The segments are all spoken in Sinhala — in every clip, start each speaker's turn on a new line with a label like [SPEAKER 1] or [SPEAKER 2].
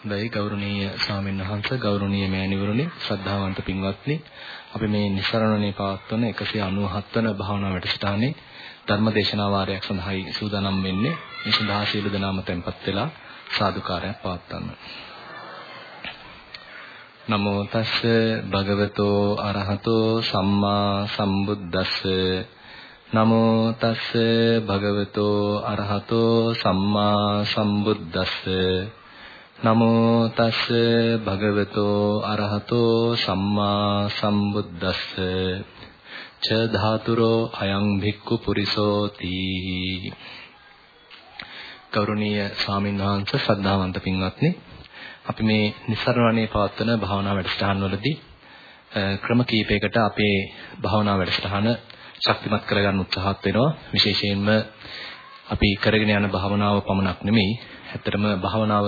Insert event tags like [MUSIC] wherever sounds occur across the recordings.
[SPEAKER 1] හොඳයි ගෞරවනීය ස්වාමීන් වහන්සේ ගෞරවනීය මෑණිවරුනි ශ්‍රද්ධාවන්ත පින්වත්නි. අපි මේ નિසරණනේ පවත්වන 197 වන භාවනා වැඩසටහනේ ධර්මදේශනා වාරයක් සඳහායි සූදානම් වෙන්නේ. මේ සඳහා සීල දනාම tempත් වෙලා සාදුකාරයක් පවත්වන්න. නමෝ තස්ස භගවතෝ අරහතෝ සම්මා සම්බුද්දස්ස. නමෝ තස්ස භගවතෝ අරහතෝ සම්මා සම්බුද්දස්ස. නමෝ තස්ස භගවතෝ අරහතෝ සම්මා සම්බුද්දස්ස. ච ධාතුරෝ අයං භික්ඛු පුරිසෝති. ගෞරවනීය ස්වාමීන් වහන්සේ ශ්‍රද්ධාවන්ත පින්වත්නි අපි මේ નિසරණණේ පවත්වන භාවනා වැඩසටහන් වලදී ක්‍රම කීපයකට අපේ භාවනා වැඩසටහන ශක්තිමත් කරගන්න උත්සාහත් වෙනවා. විශේෂයෙන්ම අපි කරගෙන යන භාවනාව පමණක් නෙමෙයි ඇත්තටම භාවනාව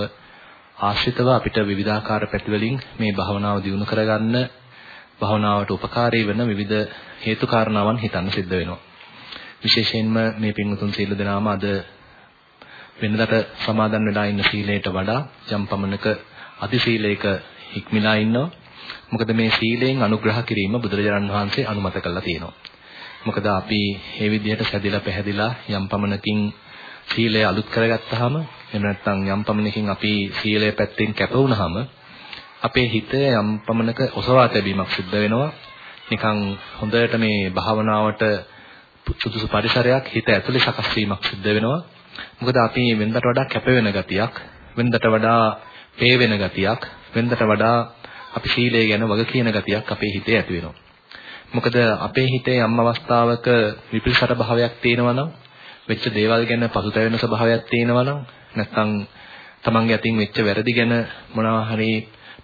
[SPEAKER 1] ආශ්‍රිතව අපිට විවිධාකාර පැතිවලින් මේ භාවනාව දියුණු කරගන්න භාවනාවට උපකාරී වෙන විවිධ හේතු කාරණාවන් හිතන්න සිද්ධ වෙනවා. විශේෂයෙන්ම මේ පින්වතුන් සීල දනාම අද වෙනදට සමාදන් වෙලා ඉන්න සීලයට වඩා යම් පමණක අධි සීලයක හික්මිලා ඉන්නවා. මොකද මේ සීලයෙන් අනුග්‍රහ කිරීම බුදුරජාණන් වහන්සේ අනුමත කළා තියෙනවා. මොකද අපි මේ විදිහට සැදিলা පැහැදිලා යම් පමණකින් සීලය අලුත් කරගත්තාම එහෙම නැත්නම් යම් පමණකින් අපි සීලය පැත්තෙන් කැප වුණාම අපේ හිත යම් පමණක ඔසවා තැබීමක් සිද්ධ වෙනවා. නිකන් හොඳට මේ භාවනාවට සුදුසු පරිසරයක් හිත ඇතුලේ සකස් වීමක් සිද්ධ වෙනවා. මොකද අපි වෙනදට වඩා කැප වෙන ගතියක්, වෙනදට වඩා පේ වෙන ගතියක්, වෙනදට වඩා අපි සීලය ගැන වග කියන ගතියක් අපේ හිතේ ඇති වෙනවා. මොකද අපේ හිතේ යම් අවස්ථාවක විපිරිසර භාවයක් තියෙනවා නම් වෙච්ච දේවල් ගැන පසුතැවෙන ස්වභාවයක් තියෙනවා නම් නැත්නම් තමන්ගේ අතින් වෙච්ච වැරදි ගැන මොනවා හරි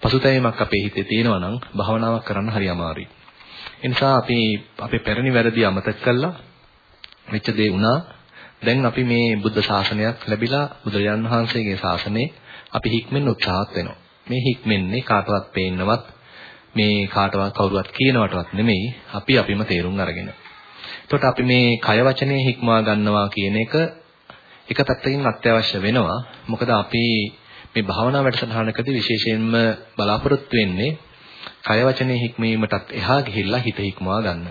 [SPEAKER 1] පසුතැවීමක් අපේ හිතේ තියෙනවා නම් භාවනාවක් කරන්න හරි අමාරුයි. ඒ නිසා අපි අපේ පැරණි වැරදි අමතක කළා වෙච්ච දේ වුණා. දැන් අපි මේ බුද්ධ ශාසනයක් ලැබිලා බුදුරජාන් වහන්සේගේ ශාසනයේ අපි හික්මෙන්න උත්සාහත් වෙනවා. මේ හික්මෙන්නේ කාටවත් පේන්නවත් මේ කාටවත් කවුරුවත් කියනවටවත් නෙමෙයි අපි අපිම තේරුම් අරගෙන. එතකොට අපි මේ කය වචනේ හික්මවා ගන්නවා කියන එක එක පැත්තකින් අත්‍යවශ්‍ය වෙනවා. මොකද අපි මේ භාවනා වැඩසටහනකදී විශේෂයෙන්ම බලාපොරොත්තු වෙන්නේ කය වචනේ හික්මීමටත් එහා ගිහිල්ලා හිත හික්මවා ගන්න.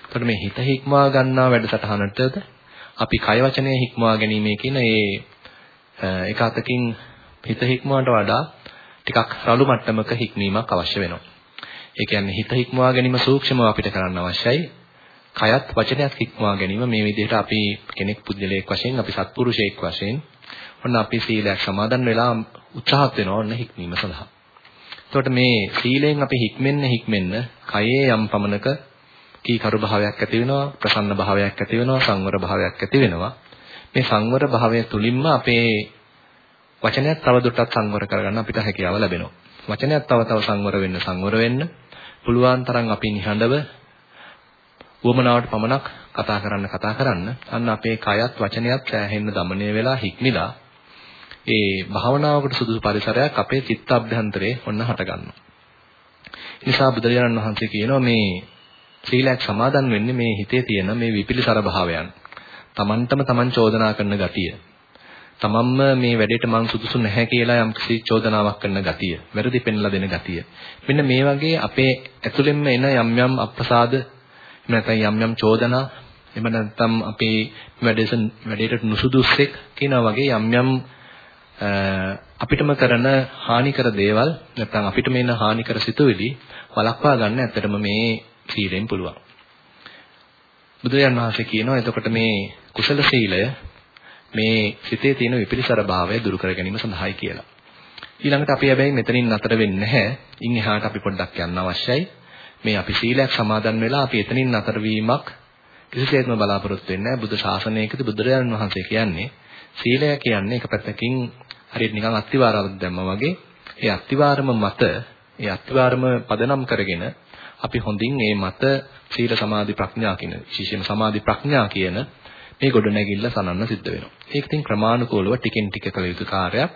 [SPEAKER 1] එතකොට මේ හිත හික්මවා ගන්නා වැඩසටහනටද අපි කය වචනේ හික්මවා ගැනීම කියන ඒ එක අතකින් හිත හික්මවට වඩා ටිකක් රළු මට්ටමක හික්මීමක් අවශ්‍ය වෙනවා. ඒ කියන්නේ හිත හික්මවා ගැනීම සූක්ෂමව අපිට කරන්න අවශ්‍යයි. කයත් වචනයත් හික්මවා ගැනීම මේ විදිහට අපි කෙනෙක් පුද්ගලයෙක් වශයෙන් අපි සත්පුරුෂයෙක් වශයෙන් ඔන්න අපි සීලයක් සමාදන් වෙලා උත්සාහත් වෙනවා ඔන්න හික්මීම සඳහා. එතකොට මේ සීලෙන් අපි හික්මෙන්න හික්මෙන්න කයේ යම් පමණක කීකරු භාවයක් ඇති වෙනවා ප්‍රසන්න භාවයක් ඇති වෙනවා සංවර භාවයක් ඇති වෙනවා. මේ සංවර භාවය තුලින්ම අපේ වචනයත් තවදුරටත් සංවර කරගන්න අපිට හැකියාව ලැබෙනවා. වචනයත් තව තව සංවර වෙන්න සංවර වෙන්න පුළුවන් තරම් අපි නිහඬව උවමනාවට පමණක් කතා කරන්න කතා කරන්න අන්න අපේ කයත් වචනයත් සෑහෙන්න দমনය වෙලා හික්මිලා ඒ භාවනාවකට සුදුසු පරිසරයක් අපේ චිත්ත අභ්‍යන්තරේ ඔන්න හට ගන්නවා. නිසා බුදුරජාණන් වහන්සේ කියනවා මේ සීලයක් සමාදන් වෙන්නේ මේ හිතේ තියෙන මේ විපිලිසර භාවයන්. තමන්ටම තමන් චෝදනා කරන ගතිය. තමන්ම මේ වැඩේට මං සුදුසු නැහැ කියලා යම් කිසි චෝදනාවක් කරන ගතිය. වැරදි පෙන්ලා දෙන ගතිය. මෙන්න මේ වගේ අපේ ඇතුළෙන්ම එන යම් යම් අප්‍රසාද නැත්නම් යම් යම් චෝදනා එහෙම නැත්නම් අපේ වැඩේට වැඩේට නුසුදුස්සෙක් කියනා වගේ යම් යම් අපිටම කරන හානිකර දේවල් නැත්නම් අපිටම එන හානිකර සිතුවිලි වළක්වා ගන්න ඇත්තටම මේ සීලෙන් පුළුවන්. බුදුරජාණන් වහන්සේ කියනවා එතකොට මේ කුසල සීලය මේ සිතේ තියෙන විපිරිසර භාවය දුරු කර ගැනීම සඳහායි කියලා. ඊළඟට අපි හැබැයි මෙතනින් නතර වෙන්නේ නැහැ. ඉන් එහාට අපි පොඩ්ඩක් යන්න අවශ්‍යයි. මේ අපි සීලයක් සමාදන් වෙලා අපි එතනින් අතර වීමක් කිසිසේත්ම බලාපොරොත්තු වෙන්නේ නැහැ. බුදු ශාසනයකදී බුදුරජාණන් වහන්සේ කියන්නේ සීලය කියන්නේ එක පැත්තකින් හරියට නිකන් අත්තිවාරයක් දැම්මා වගේ ඒ අත්තිවාරම මත ඒ අත්තිවාරම පදනම් කරගෙන අපි හොඳින් මේ මත සීල සමාධි ප්‍රඥා කියන විශේෂයෙන්ම සමාධි ප්‍රඥා කියන මේ ගොඩනැගිල්ල සනන්න සිද්ධ වෙනවා. ඒක ඉතින් ක්‍රමානුකූලව ටිකෙන් ටික කළ යුතු කාර්යයක්.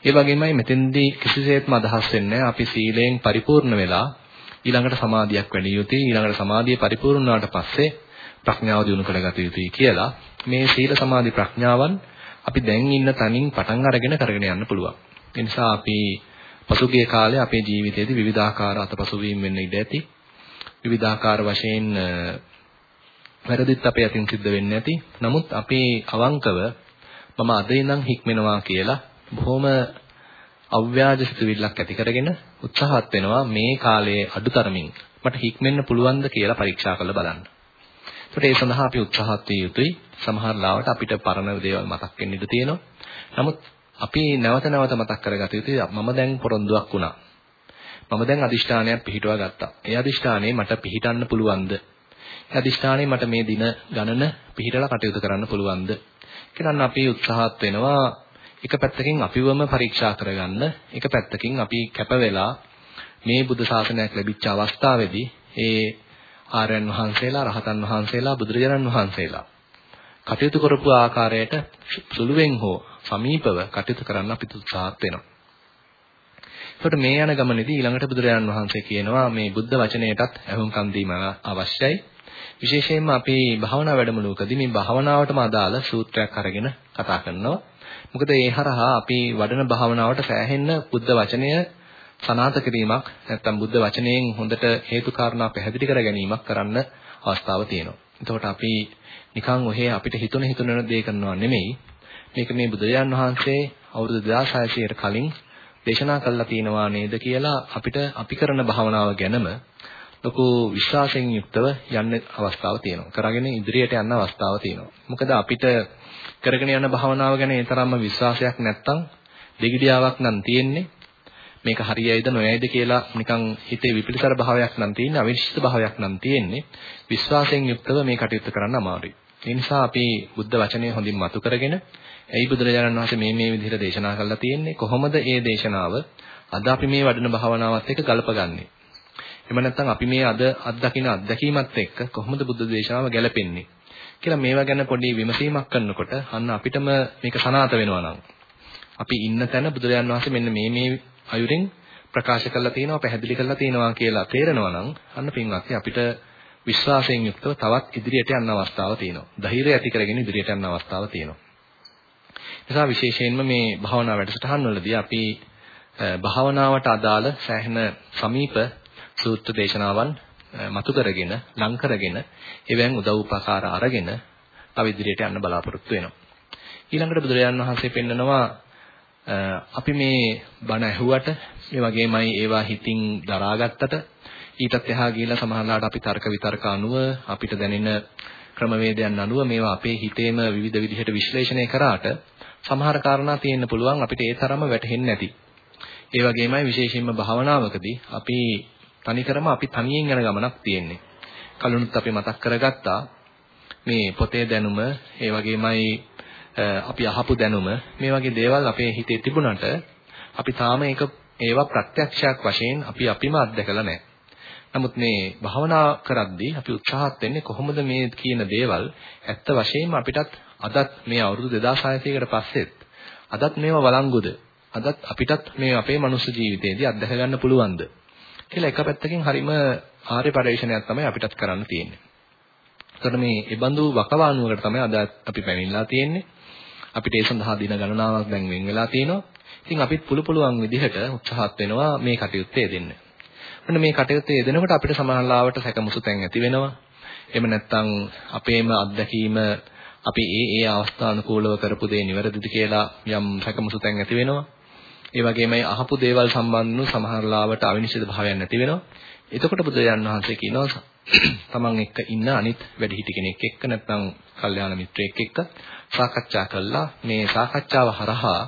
[SPEAKER 1] ඒ වගේමයි මෙතෙන්දී කිසිසේත්ම අදහස් වෙන්නේ අපි සීලයෙන් පරිපූර්ණ වෙලා ඊළඟට සමාධියක් වැඩි යුතුයි ඊළඟට සමාධිය පරිපූර්ණ වුණාට පස්සේ ප්‍රඥාව දිනු කරගත යුතුයි කියලා මේ සීල සමාධි ප්‍රඥාවන් අපි දැන් ඉන්න තනින් පටන් අරගෙන කරගෙන යන්න පුළුවන්. ඒ නිසා අපි පසුගිය කාලේ අපේ ජීවිතයේදී විවිධාකාර අතපසුවීම් වෙන්න ඉඩ ඇති. විවිධාකාර වශයෙන් වැරදිත් අපේ අතින් සිද්ධ වෙන්නේ නැති. නමුත් අපි අවංකව මම අද ඉඳන් හික්මෙනවා කියලා බොහොම අව්‍යාජ සිතුවිල්ලක් ඇති කරගෙන උත්සාහත් වෙනවා මේ කාලයේ අඩුතරමින් මට හික්මෙන්න පුළුවන්ද කියලා පරීක්ෂා කරලා බලන්න. ඒකට ඒ සඳහා අපි උත්සාහත් විය යුතුයි. සමහර ලාවට අපිට පරණ දේවල් මතක් වෙන්න ඉඩ තියෙනවා. නමුත් අපි නැවත නැවත මතක් කරගත යුතුයි මම දැන් පොරොන්දුවක් වුණා. මම දැන් අදිෂ්ඨානයක් පිළිටුවා ගත්තා. ඒ අදිෂ්ඨානේ මට පිළිටන්න පුළුවන්ද? ඒ අදිෂ්ඨානේ මට මේ දින ගණන පිළිටලා කටයුතු කරන්න පුළුවන්ද? කියලා අපි උත්සාහත් වෙනවා එක පැත්තකින් අපිවම පරීක්ෂා කරගන්න එක පැත්තකින් අපි කැප වෙලා මේ බුද්ධ ශාසනයක් ලැබිච්ච අවස්ථාවේදී ඒ ආර්යයන් වහන්සේලා රහතන් වහන්සේලා බුදුරජාණන් වහන්සේලා කටයුතු කරපු ආකාරයට සුළුවෙන් හෝ සමීපව කටයුතු කරන්න අපි උත්සාහත් වෙනවා. එතකොට මේ යන ගමනේදී ඊළඟට බුදුරජාණන් වහන්සේ කියනවා මේ බුද්ධ වචනයටත් ඇහුම්කන් දීම අවශ්‍යයි. විශේෂයෙන්ම අපි භාවනා වැඩමුළුවකදී මේ භාවනාවටම අදාළ සූත්‍රයක් අරගෙන කතා කරනවා. මොකද ඒ හරහා අපි වඩන භාවනාවට සෑහෙන්න බුද්ධ වචනය සනාත කිරීමක් නැත්නම් බුද්ධ වචනයෙන් හොඳට හේතු කාරණා පැහැදිලි කර ගැනීමක් කරන්න අවස්ථාව තියෙනවා. එතකොට අපි නිකන් ඔහේ අපිට හිතුන හිතුන දේ කරනවා නෙමෙයි. මේක මේ බුදුරජාන් වහන්සේ අවුරුදු 2600කට කලින් දේශනා කළා තියෙනවා නේද කියලා අපිට අපි කරන භාවනාව ගැනම ලොකු විශ්වාසයෙන් යුක්තව යන්න අවස්ථාව තියෙනවා. කරගෙන ඉදිරියට යන්න අවස්ථාව තියෙනවා. මොකද අපිට කරගෙන යන භාවනාව ගැන ඒ තරම්ම විශ්වාසයක් නැත්තම් දෙගිඩියාවක් නම් තියෙන්නේ. මේක හරියයිද නොයයිද කියලා නිකන් හිතේ විපිලිසර භාවයක් නම් තියෙන්නේ, අවිනිශ්චිත භාවයක් නම් තියෙන්නේ. විශ්වාසයෙන් යුක්තව මේ කටයුතු කරන්න අමාරුයි. ඒ නිසා අපි බුද්ධ වචනය හොඳින් මතු කරගෙන ඇයි බුදුරජාණන් වහන්සේ මේ මේ විදිහට දේශනා කරලා තියෙන්නේ කොහොමද මේ දේශනාව අද අපි මේ වඩන භාවනාවත් එක්ක ගලපගන්නේ එහෙම නැත්නම් අපි මේ අද අත්දකින අත්දැකීමත් එක්ක කොහොමද බුද්ධ දේශනාව ගැලපෙන්නේ කියලා මේවා ගැන පොඩි විමසීමක් කරනකොට අන්න අපිටම මේක සනාත වෙනවා නම් අපි ඉන්න තැන බුදුරජාණන් වහන්සේ මෙන්න මේ මේ අයුරින් ප්‍රකාශ කරලා තියෙනවා පැහැදිලි කරලා තියෙනවා කියලා තේරෙනවා නම් අන්න පින්වත්නි අපිට විශ්වාසයෙන් යුක්තව තවත් ඉදිරියට යන්න අවස්ථාව තියෙනවා. ධෛර්යය ඇති කරගෙන ඉදිරියට යන්න අවස්ථාව තියෙනවා. නිසා විශේෂයෙන්ම මේ භාවනා වැඩසටහන් වලදී අපි භාවනාවට අදාළ සෑහෙන සමීප සූත්‍ර දේශනාවන් මතු කරගෙන ලං කරගෙන එවෙන් උදව් උපකාර අරගෙන තව ඉදිරියට යන්න බලාපොරොත්තු වෙනවා. ඊළඟට බුදුරජාන් වහන්සේ පෙන්නනවා අපි මේ බණ ඇහුවට මේ වගේමයි ඒවා හිතින් දරාගත්තට ඊටත් එහා ගිහිලා සමහරවිට අපි තර්ක විතර්ක අනුව අපිට දැනෙන ක්‍රමවේදයන් අනුව මේවා අපේ හිතේම විවිධ විදිහට විශ්ලේෂණය කරාට සමහර කාරණා තියෙන්න පුළුවන් අපිට ඒ තරම වැටහෙන්නේ නැති. ඒ වගේමයි විශේෂයෙන්ම භාවනාවකදී අපි තනිකරම අපි තනියෙන් යන ගමනක් තියෙන්නේ. කලුණුත් අපි මතක් කරගත්තා මේ පොතේ දැනුම ඒ වගේමයි අපි අහපු දැනුම මේ වගේ දේවල් අපේ හිතේ තිබුණාට අපි තාම ඒක ඒවා ප්‍රත්‍යක්ෂයක් වශයෙන් අපි අපිම අත්දකලා නැහැ. නමුත් මේ භාවනා කරද්දී අපි උත්සාහත් වෙන්නේ කොහොමද මේ කියන දේවල් ඇත්ත වශයෙන්ම අපිටත් අදත් මේ අවුරුදු 2600කට පස්සෙත් අදත් මේවා වළංගුද? අදත් අපිටත් මේ අපේ මනුස්ස ජීවිතේදී අත්දැක ගන්න පුළුවන්ද? කියලා එක පැත්තකින් හරීම ආර්ය පරිශ්‍රණයක් තමයි අපිටත් කරන්න තියෙන්නේ. එතකොට මේ ඒබඳු වකවානුවකට තමයි අද අපි පැමිණලා තියෙන්නේ. අපිට ඒ සඳහා දින ගණනාවක් දැන් වෙන් වෙලා තිනවා. ඉතින් අපිත් පුළු පුළුවන් විදිහට උත්සාහත් වෙනවා මේ කටයුත්තේ යෙදෙන්න. මොන මේ කටයුත්තේ යෙදෙනකොට අපිට සමාහලාවට සැකමුසු තැන් ඇති වෙනවා. එහෙම නැත්නම් අපේම අත්දැකීම අපි ඒ ඒ අවස්ථානුකූලව කරපු දේ නිවැරදිද කියලා යම් සැකමුසු තැන් ඇති වෙනවා. ඒ වගේමයි අහපු දේවල් සම්බන්ධව සමහර ලාවට අවිනිශ්චිත භාවයක් නැති වෙනවා. එතකොට බුදුරජාණන් වහන්සේ කියනවා [CLEARS THROAT] තමන් එක්ක ඉන්න අනිත් වැඩිහිටි කෙනෙක් එක්ක නැත්නම් කල්යාණ මිත්‍රයෙක් එක්ක සාකච්ඡා කළා මේ සාකච්ඡාව හරහා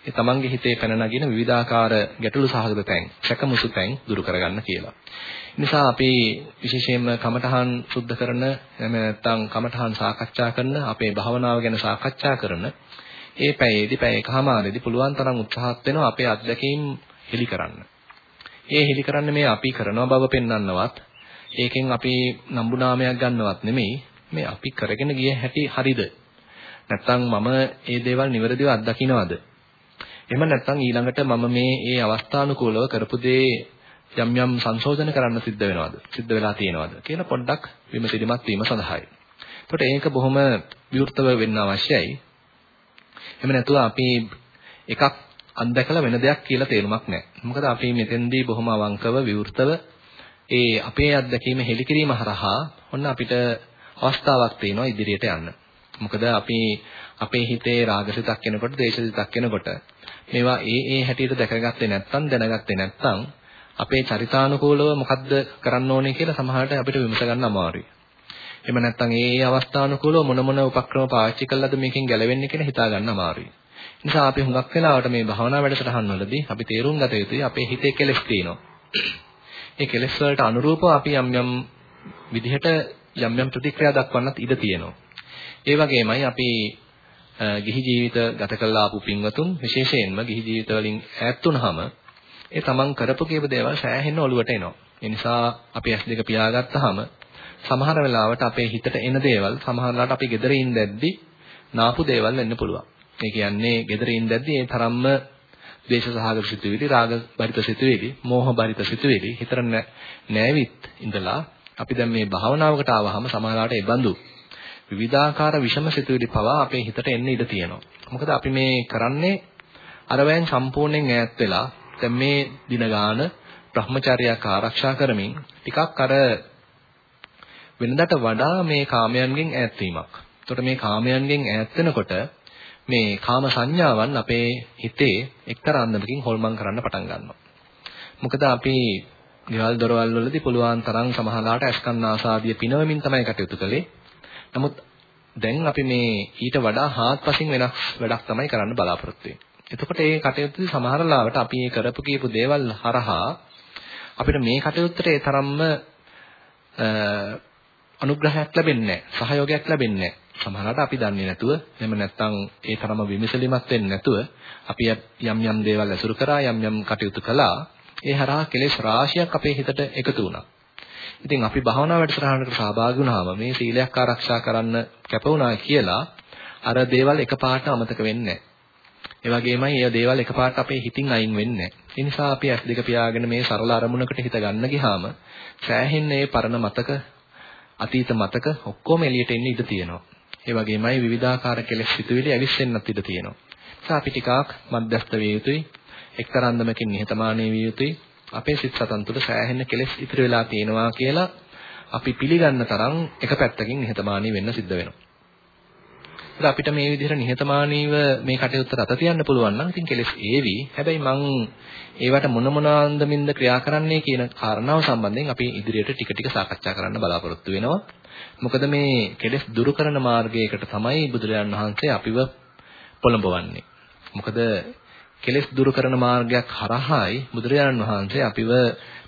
[SPEAKER 1] ඒ තමන්ගේ හිතේ පැන නගින විවිධාකාර ගැටලු සහගත තැන්, සැකමුසු තැන් දුරු කරගන්න කියලා. නිසා අපි විශේෂයෙන්ම කමඨහන් සුද්ධ කරන එහෙම නැත්නම් කමඨහන් සාකච්ඡා කරන අපේ භාවනාව ගැන සාකච්ඡා කරන ඒ පැයේදී පැය එකමාරේදී පුළුවන් තරම් උත්සාහත් වෙනවා අපේ අත්දැකීම් හෙලි කරන්න. ඒ හෙලි කරන්න මේ අපි කරන බව පෙන්වන්නවත් ඒකෙන් අපි නම්බුනාමයක් ගන්නවත් නෙමෙයි මේ අපි කරගෙන ගිය හැටි හරිද? නැත්නම් මම මේ දේවල් නිවැරදිව අත්දකින්නවද? එහෙම නැත්නම් ඊළඟට මම මේ ඒ අවස්ථානුකූලව කරපු දේ යම් යම් සංශෝධන කරන්න සිද්ධ වෙනවද? සිද්ධ වෙලා තියෙනවද කියලා පොඩ්ඩක් විමසිලිමත් වීම සඳහායි. එතකොට ඒක බොහොම විවෘතව වෙන්න අවශ්‍යයි. එහෙම නැතුව අපි එකක් අත්දැකලා වෙන දෙයක් කියලා තේරුමක් නැහැ. මොකද අපි මෙතෙන්දී බොහොම අවංකව විවෘතව ඒ අපේ අත්දැකීම හෙලිකිරීම හරහා ඔන්න අපිට අවස්ථාවක් තියෙනවා ඉදිරියට යන්න. මොකද අපි අපේ හිතේ රාගසිතක් එනකොට, දේශසිතක් එනකොට මේවා ඒ ඒ හැටියට දැකගත්තේ නැත්නම් දැනගත්තේ නැත්නම් අපේ චරිතානුකූලව මොකද්ද කරන්න ඕනේ කියලා සමහරට අපිට විමස ගන්න අමාරුයි. එහෙම නැත්නම් ඒ ඒ අවස්ථානුකූලව මොන මොන උපක්‍රම පාවිච්චි කළාද මේකෙන් ගැලවෙන්නේ කියලා හිතා ගන්න අමාරුයි. නිසා අපි හුඟක් වෙලාවට මේ භාවනා වැඩසටහන් වලදී අපි තේරුම් ගත යුතුයි අපේ හිතේ කෙලෙස් තියෙනවා. ඒ කෙලෙස් වලට අනුරූපව අපි යම් යම් විදිහට යම් යම් ප්‍රතික්‍රියා දක්වන්නත් ඉඩ තියෙනවා. ඒ වගේමයි අපි ගිහි ජීවිත ගත කළා ආපු පින්වතුන් විශේෂයෙන්ම ගිහි ජීවිත වලින් ඈත් වුනහම ඒ තමන් කරපු කීප දේවල් සෑහෙන්න ඔලුවට එනවා. ඒ නිසා අපි S2 පියාගත්තාම සමහර වෙලාවට අපේ හිතට එන දේවල් සමහරලාට අපි gedare ඉඳද්දි නාපු දේවල් වෙන්න පුළුවන්. ඒ කියන්නේ gedare ඉඳද්දි ඒ තරම්ම ද්වේෂ සහගත සිතුවිලි, රාග බරිත සිතුවිලි, මෝහ බරිත සිතුවිලි හිතර නෑවිත් ඉඳලා අපි දැන් මේ භාවනාවකට ආවහම සමහරලාට ඒ බඳු විවිධාකාර විෂම සිතුවිලි පවා අපේ හිතට එන්න ඉඩ තියෙනවා. මොකද අපි මේ කරන්නේ අරවැයෙන් සම්පූර්ණයෙන් ඈත් වෙලා දැන් මේ දින ගාන Brahmacharyaක ආරක්ෂා කරමින් ටිකක් අර වෙනදාට වඩා මේ කාමයන්ගෙන් ඈත් වීමක්. එතකොට මේ කාමයන්ගෙන් ඈත් වෙනකොට මේ කාම සංඥාවන් අපේ හිතේ එක්තරා අන්දමකින් හොල්මන් කරන්න පටන් ගන්නවා. මොකද අපි ගෙවල් දොරවල් වලදී පුළුවන් තරම් සමහරලාට ඇස්කන් ආසාදිය පිනවමින් තමයි කටයුතු කළේ. නමුත් දැන් අපි මේ ඊට වඩා හාත්පසින් වෙනස් වැඩක් තමයි කරන්න බලාපොරොත්තු වෙන්නේ. එතකොට මේ කටයුත්තේ සමහර ලාවට අපි මේ කරපු කියපු දේවල් හරහා අපිට මේ කටයුත්තට ඒ තරම්ම අනුග්‍රහයක් ලැබෙන්නේ නැහැ. සහයෝගයක් ලැබෙන්නේ නැහැ. සමහරවිට අපි දන්නේ නැතුව එහෙම නැත්නම් ඒ තරම විමසලිමත් වෙන්නේ නැතුව අපි යම් යම් දේවල් ඇසුරු කරා යම් යම් කටයුතු කළා. ඒ හරහා කෙලෙස් රාශියක් අපේ හිතට එකතු වුණා. ඉතින් අපි භාවනා වැඩසටහනකට සහභාගී වුණාම මේ සීලයක් ආරක්ෂා කරන්න කැප වුණා කියලා අර දේවල් එකපාරට අමතක වෙන්නේ ඒ වගේමයි ඒ දේවල් එකපාරට අපේ හිතින් අයින් වෙන්නේ ඒ නිසා අපි ඇස් දෙක පියාගෙන මේ සරල අරමුණකට හිත ගන්න ගියාම සෑහෙන මේ පරණ මතක අතීත මතක ඔක්කොම එළියට එන්න ඉඩ තියෙනවා. ඒ වගේමයි විවිධාකාර කෙලෙස් සිතුවිලි ඇවිස්සෙන්නත් ඉඩ තියෙනවා. නිසා අපි ටිකක් මධ්‍යස්ත විය යුතුයි. එක්තරාන්දමකින් නිහතමානී විය යුතුයි. අපේ සිත් සතන් තුළ සෑහෙන කෙලෙස් ඉතිරි වෙලා තියෙනවා කියලා අපි පිළිගන්න තරම් එක පැත්තකින් නිහතමානී වෙන්න සිද්ධ වෙනවා. ඒත් අපිට මේ විදිහට නිහතමානීව මේ කටයුත්ත රට තියන්න පුළුවන් නම් ඉතින් කෙලෙස් ඒවි. හැබැයි මං ඒවට මොන මොන අන්දමින්ද ක්‍රියා කරන්නේ කියන කාරණාව සම්බන්ධයෙන් අපි ඉදිරියට ටික ටික සාකච්ඡා කරන්න බලාපොරොත්තු වෙනවා. මොකද මේ කෙලෙස් දුරු කරන මාර්ගයකට තමයි බුදුරජාණන් වහන්සේ අපිව පොළඹවන්නේ. මොකද කෙලෙස් දුරු කරන මාර්ගයක් හරහායි බුදුරජාණන් වහන්සේ අපිව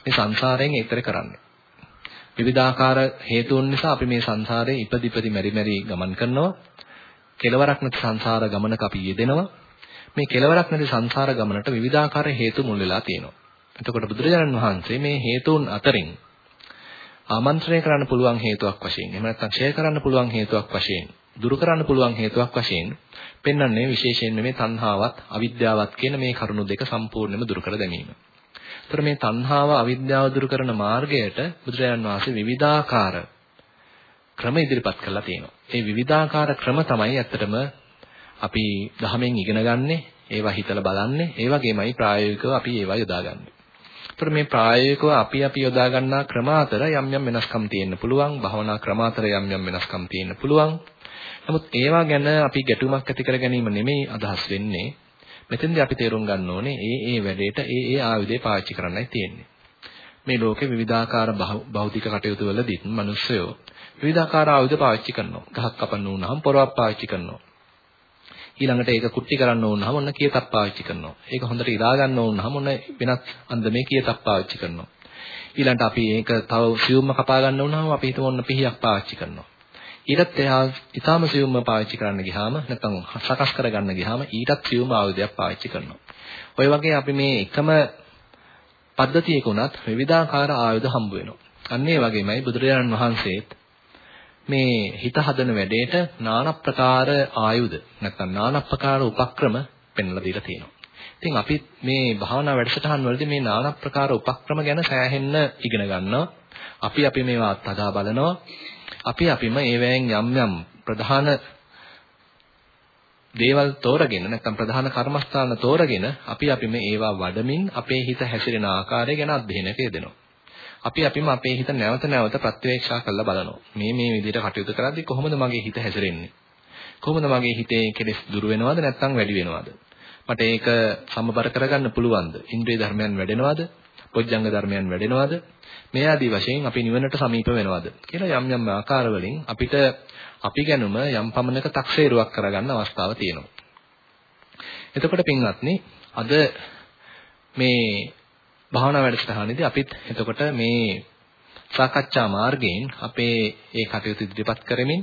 [SPEAKER 1] මේ සංසාරයෙන් ඈතර කරන්නේ. විවිධාකාර හේතුන් නිසා අපි මේ සංසාරේ ඉපදිපදි මෙරි මෙරි ගමන් කරනවා. කෙලවරක් නැති සංසාර ගමනක අපි යෙදෙනවා. මේ කෙලවරක් නැති සංසාර ගමනට විවිධාකාර හේතු මුල් වෙලා තියෙනවා. එතකොට බුදුරජාණන් වහන්සේ මේ හේතුන් අතරින් ආමන්ත්‍රණය කරන්න පුළුවන් හේතුවක් වශයෙන් එහෙම නැත්නම් ෂෙයා කරන්න පුළුවන් හේතුවක් වශයෙන් දුරු කරන්න පුළුවන් හේතුවක් වශයෙන් පෙන්වන්නේ විශේෂයෙන්ම මේ තණ්හාවත් අවිද්‍යාවත් කියන මේ කරුණු දෙක සම්පූර්ණයෙන්ම දුරු කර දැමීම. ඒතර මේ තණ්හාව අවිද්‍යාව දුරු කරන මාර්ගයට බුදුරජාණන් වහන්සේ විවිධාකාර ක්‍රම ඉදිරිපත් කරලා තියෙනවා. ඒ විවිධාකාර ක්‍රම තමයි ඇත්තටම අපි ධහමෙන් ඉගෙන ගන්නෙ, ඒවා හිතලා බලන්නේ, ඒ වගේමයි ප්‍රායෝගිකව අපි ඒවා යොදාගන්නේ. ඒතර මේ ප්‍රායෝගිකව අපි අපි යොදා ගන්නා ක්‍රම අතර යම් යම් වෙනස්කම් තියෙන්න පුළුවන්, භවනා ක්‍රම අතර යම් යම් වෙනස්කම් තියෙන්න පුළුවන්. නමුත් ඒවා ගැන අපි ගැටුමක් ඇති කර ගැනීම නෙමෙයි අදහස් වෙන්නේ. මෙතෙන්දී අපි තේරුම් ගන්න ඕනේ ඒ ඒ වැඩේට ඒ ඒ ආයුධය පාවිච්චි කරන්නයි තියෙන්නේ. මේ ලෝකේ විවිධාකාර භෞතික කටයුතු වලදීත් මිනිස්සුયો විවිධාකාර ආයුධ පාවිච්චි කරනවා. ගහක් කපන්න වුණාම පොරවක් පාවිච්චි කරනවා. ඊළඟට ඒක කුට්ටි කරන්න වුණාම ඔන්න කියතක් පාවිච්චි කරනවා. ඒක හොඳට ඉරා ගන්න වුණාම ඔන්න වෙනත් අන්දමේ කියතක් පාවිච්චි කරනවා. ඊළඟට අපි ඒක තව සියුම්ම කපා ගන්න වුණාම අපි හිතමු ඔන්න පිහියක් පාවිච්චි කරනවා. ඊටත් එහා ඊටාම සියුම්ම පාවිච්චි කරන්න ගියාම නැත්නම් සකස් කරගන්න ගියාම ඊටත් සියුම් ආයුධයක් පාවිච්චි කරනවා. ඔය වගේ අපි මේ එකම පද්ධතියක උනත් විවිධාකාර ආයුධ හම්බ වෙනවා. අන්න ඒ වගේමයි බුදුරජාණන් වහන්සේත් මේ හිත හදන වැඩේට নানা ප්‍රකාර ආයුධ නැත්නම් নানা ප්‍රකාර උපක්‍රම පෙන්වලා දීලා තියෙනවා. ඉතින් අපි මේ භාවනා වැඩසටහන් වලදී මේ নানা ප්‍රකාර උපක්‍රම ගැන සෑහෙන්න ඉගෙන ගන්නවා. අපි අපි මේවා අත්හදා බලනවා. අපි අපිම ඒවැයෙන් යම් යම් ප්‍රධාන දේවල් තෝරගෙන නැත්නම් ප්‍රධාන කර්මස්ථාන තෝරගෙන අපි අපිම ඒවා වඩමින් අපේ හිත හැසිරෙන ආකාරය ගැන අධ්‍යයනයක යෙදෙනවා. අපි අපිම අපේ හිත නැවත නැවත ප්‍රත්‍යවේක්ෂා කරලා බලනවා. මේ මේ විදිහට කටයුතු කරද්දී කොහොමද මගේ හිත හැසිරෙන්නේ? කොහොමද මගේ හිතේ කෙලෙස් දුර වෙනවද නැත්නම් වැඩි වෙනවද? මට ඒක සමබර කරගන්න පුළුවන්ද? ඉන්ද්‍රිය ධර්මයන් වැඩෙනවද? පොජ්ජංග ධර්මයන් වැඩෙනවද? මේ ආදී වශයෙන් අපි නිවනට සමීප වෙනවද කියලා යම් යම් ආකාරවලින් අපිට අපි ගැනම යම් පමණක තක්සේරුවක් කරගන්න අවස්ථාව තියෙනවා. එතකොට පින්වත්නි අද මේ භාවනා වැඩසටහනේදී අපිත් එතකොට මේ සාකච්ඡා මාර්ගයෙන් අපේ ඒ කටයුතු ඉදිරිපත් කරමින්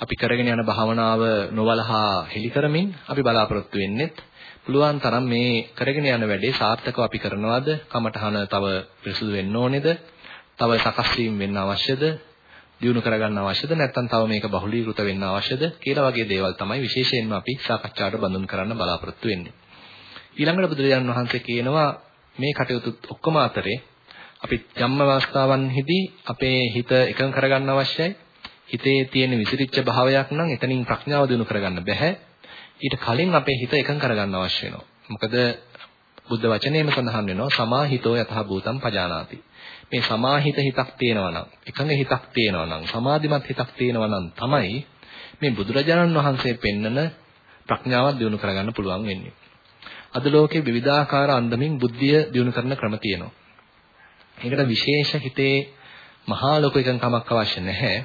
[SPEAKER 1] අපි කරගෙන යන භාවනාව නොවලහා හෙලි කරමින් අපි බලාපොරොත්තු වෙන්නේ පුළුවන් තරම් මේ කරගෙන යන වැඩේ සාර්ථකව අපි කරනවාද? කමටහන තව පිරිසුදු වෙන්න ඕනේද? තව සකස් වීම වෙන්න අවශ්‍යද? දියුණු කරගන්න අවශ්‍යද? නැත්නම් තව මේක බහුලීකృత වෙන්න අවශ්‍යද? කියලා වගේ දේවල් තමයි විශේෂයෙන්ම අපි සාකච්ඡාවට බඳුන් කරන්න බලාපොරොත්තු වෙන්නේ. ඊළඟට බුදුරජාණන් වහන්සේ කියනවා මේ කටයුතු ඔක්කොම අතරේ අපි යම් අවස්ථාවන්හිදී අපේ හිත එකඟ කරගන්න අවශ්‍යයි හිතේ තියෙන විසිරිච්ච භාවයක් නම් එතනින් ප්‍රඥාව දිනු කරගන්න බෑ ඊට කලින් අපේ හිත එකඟ කරගන්න අවශ්‍ය වෙනවා. මොකද බුද්ධ වචනේම සඳහන් වෙනවා සමාහිතෝ යතහ භූතම් පජානාති. මේ සමාහිත හිතක් තියෙනවා නම්, එකඟ හිතක් තියෙනවා නම්, සමාධිමත් හිතක් තියෙනවා නම් තමයි මේ බුදුරජාණන් වහන්සේ පෙන්නන ප්‍රඥාවක් දිනු කරගන්න පුළුවන් වෙන්නේ. අද ලෝකේ විවිධාකාර අන්දමින් බුද්ධිය දිනු කරන ක්‍රම තියෙනවා. ඒකට විශේෂ හිතේ මහා ලෝක එකඟකමක් අවශ්‍ය නැහැ.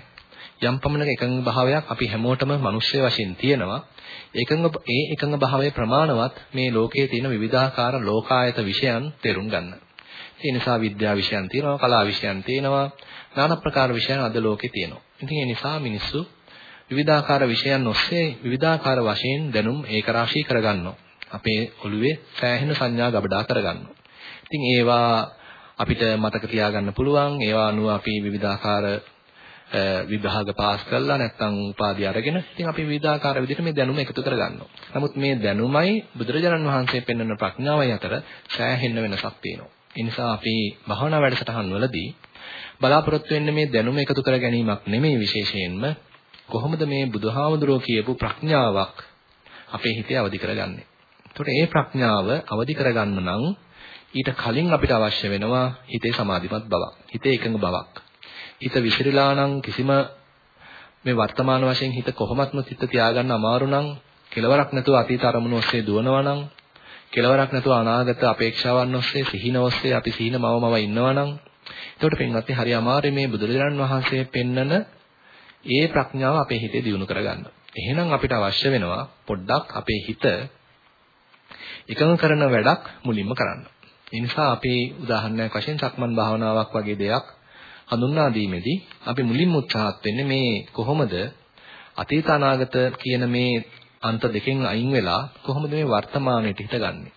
[SPEAKER 1] යම් පමණක එකඟ භාවයක් අපි හැමෝටම මිනිස්සු වශයෙන් තියෙනවා. එකඟ ඒ එකඟ භාවයේ ප්‍රමාණවත් මේ ලෝකයේ තියෙන විවිධාකාර ලෝකායත විෂයන් තේරුම් ගන්න. ඒ නිසා විද්‍යා විෂයන් තියෙනවා, කලා විෂයන් තියෙනවා, নানা ප්‍රකාර විෂයන් අද ලෝකේ තියෙනවා. ඉතින් ඒ නිසා මිනිස්සු විවිධාකාර විෂයන් ඔස්සේ විවිධාකාර වශයෙන් දැනුම් ඒකරාශී කරගන්නවා. අපේ ඔළුවේ සෑහෙන සංඥා ගබඩා කරගන්නවා. ඉතින් ඒවා අපිට මතක තියාගන්න පුළුවන්. ඒවා අනුව අපි විවිධාකාර විභාග පාස් කරලා නැත්නම් උපාධිය අරගෙන ඉතින් අපි විවිධාකාර විදිහට මේ දැනුම එකතු කරගන්නවා. නමුත් මේ දැනුමයි බුදුරජාණන් වහන්සේ පෙන්වන ප්‍රඥාවයි අතර සෑහෙන්න වෙනසක් තියෙනවා. ඒ නිසා අපි භාවනා වැඩසටහන් වලදී බලාපොරොත්තු වෙන්නේ මේ දැනුම එකතු කර ගැනීමක් නෙමෙයි විශේෂයෙන්ම කොහොමද මේ බුදුහාමුදුරුවෝ කියපු ප්‍රඥාවක් අපේ හිතේ අවදි කරගන්නේ. එතකොට මේ ප්‍රඥාව අවදි කරගන්න නම් ඊට කලින් අපිට අවශ්‍ය වෙනවා හිතේ සමාධිමත් බවක්, හිතේ එකඟ බවක්. හිත විසිරීලා නම් කිසිම මේ වර්තමාන වශයෙන් හිත කොහොමත්ම සිත තියාගන්න අමාරු නම් කෙලවරක් නැතුව අතීත අරමුණු ඔස්සේ දුවනවා නම් කෙලවරක් නැතුව අනාගත අපේක්ෂාවන් ඔස්සේ සිහින ඔස්සේ අපි සිහින මවමව ඉන්නවා නම් එතකොට පින්වත්නි හරි අමාරුයි මේ බුදුරජාණන් වහන්සේ පෙන්නන ඒ ප්‍රඥාව අපේ හිතේ දියුණු කරගන්න. එහෙනම් අපිට අවශ්‍ය වෙනවා පොඩ්ඩක් අපේ හිත එකඟ කරන වැඩක් මුලින්ම කරන්න. ඒ නිසා අපි උදාහරණයක් වශයෙන් සක්මන් භාවනාවක් වගේ දෙයක් හඳුන්වා දීමේදී අපි මුලින්ම උත්සාහත් වෙන්නේ මේ කොහොමද අතීත අනාගත කියන මේ අන්ත දෙකෙන් අයින් වෙලා කොහොමද මේ වර්තමානයට හිතගන්නේ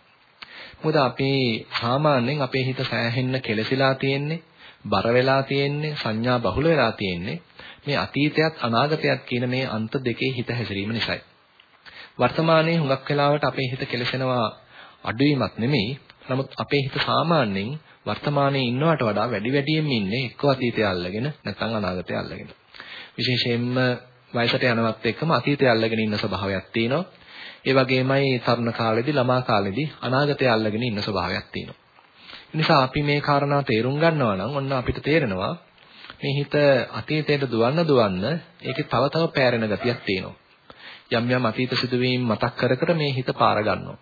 [SPEAKER 1] මොකද අපි සාමාන්‍යයෙන් අපේ හිත සෑහෙන්න කෙලසිලා තියෙන්නේ බර වෙලා තියෙන්නේ සංඥා බහුල වෙලා තියෙන්නේ මේ අතීතයත් අනාගතයත් කියන මේ අන්ත දෙකේ හිත හැසිරීම නිසායි වර්තමානයේ හුඟක් වෙලාවට අපේ හිත කෙලසෙනවා අඩුවීමක් නෙමෙයි නමුත් අපේ හිත සාමාන්‍යයෙන් වර්තමානයේ ඉන්නවට වඩා වැඩි වැඩියෙන් ඉන්නේ එක්ක අතීතය අල්ලගෙන නැත්නම් අනාගතය අල්ලගෙන. විශේෂයෙන්ම වයසට යනවත් එක්කම අතීතය අල්ලගෙන ඉන්න ස්වභාවයක් තියෙනවා. ඒ වගේමයි තරුණ කාලෙදී ළමා කාලෙදී අනාගතය අල්ලගෙන ඉන්න ස්වභාවයක් තියෙනවා. නිසා අපි මේ කාරණා තේරුම් ගන්නවා නම් ඔන්න අපිට තේරෙනවා මේ හිත අතීතයට දුවන්න දුවන්න ඒකේ තව තව පෑරෙන ගතියක් තියෙනවා. යම් යම් අතීත සිදුවීම් මතක් කර කර මේ හිත පාර ගන්නවා.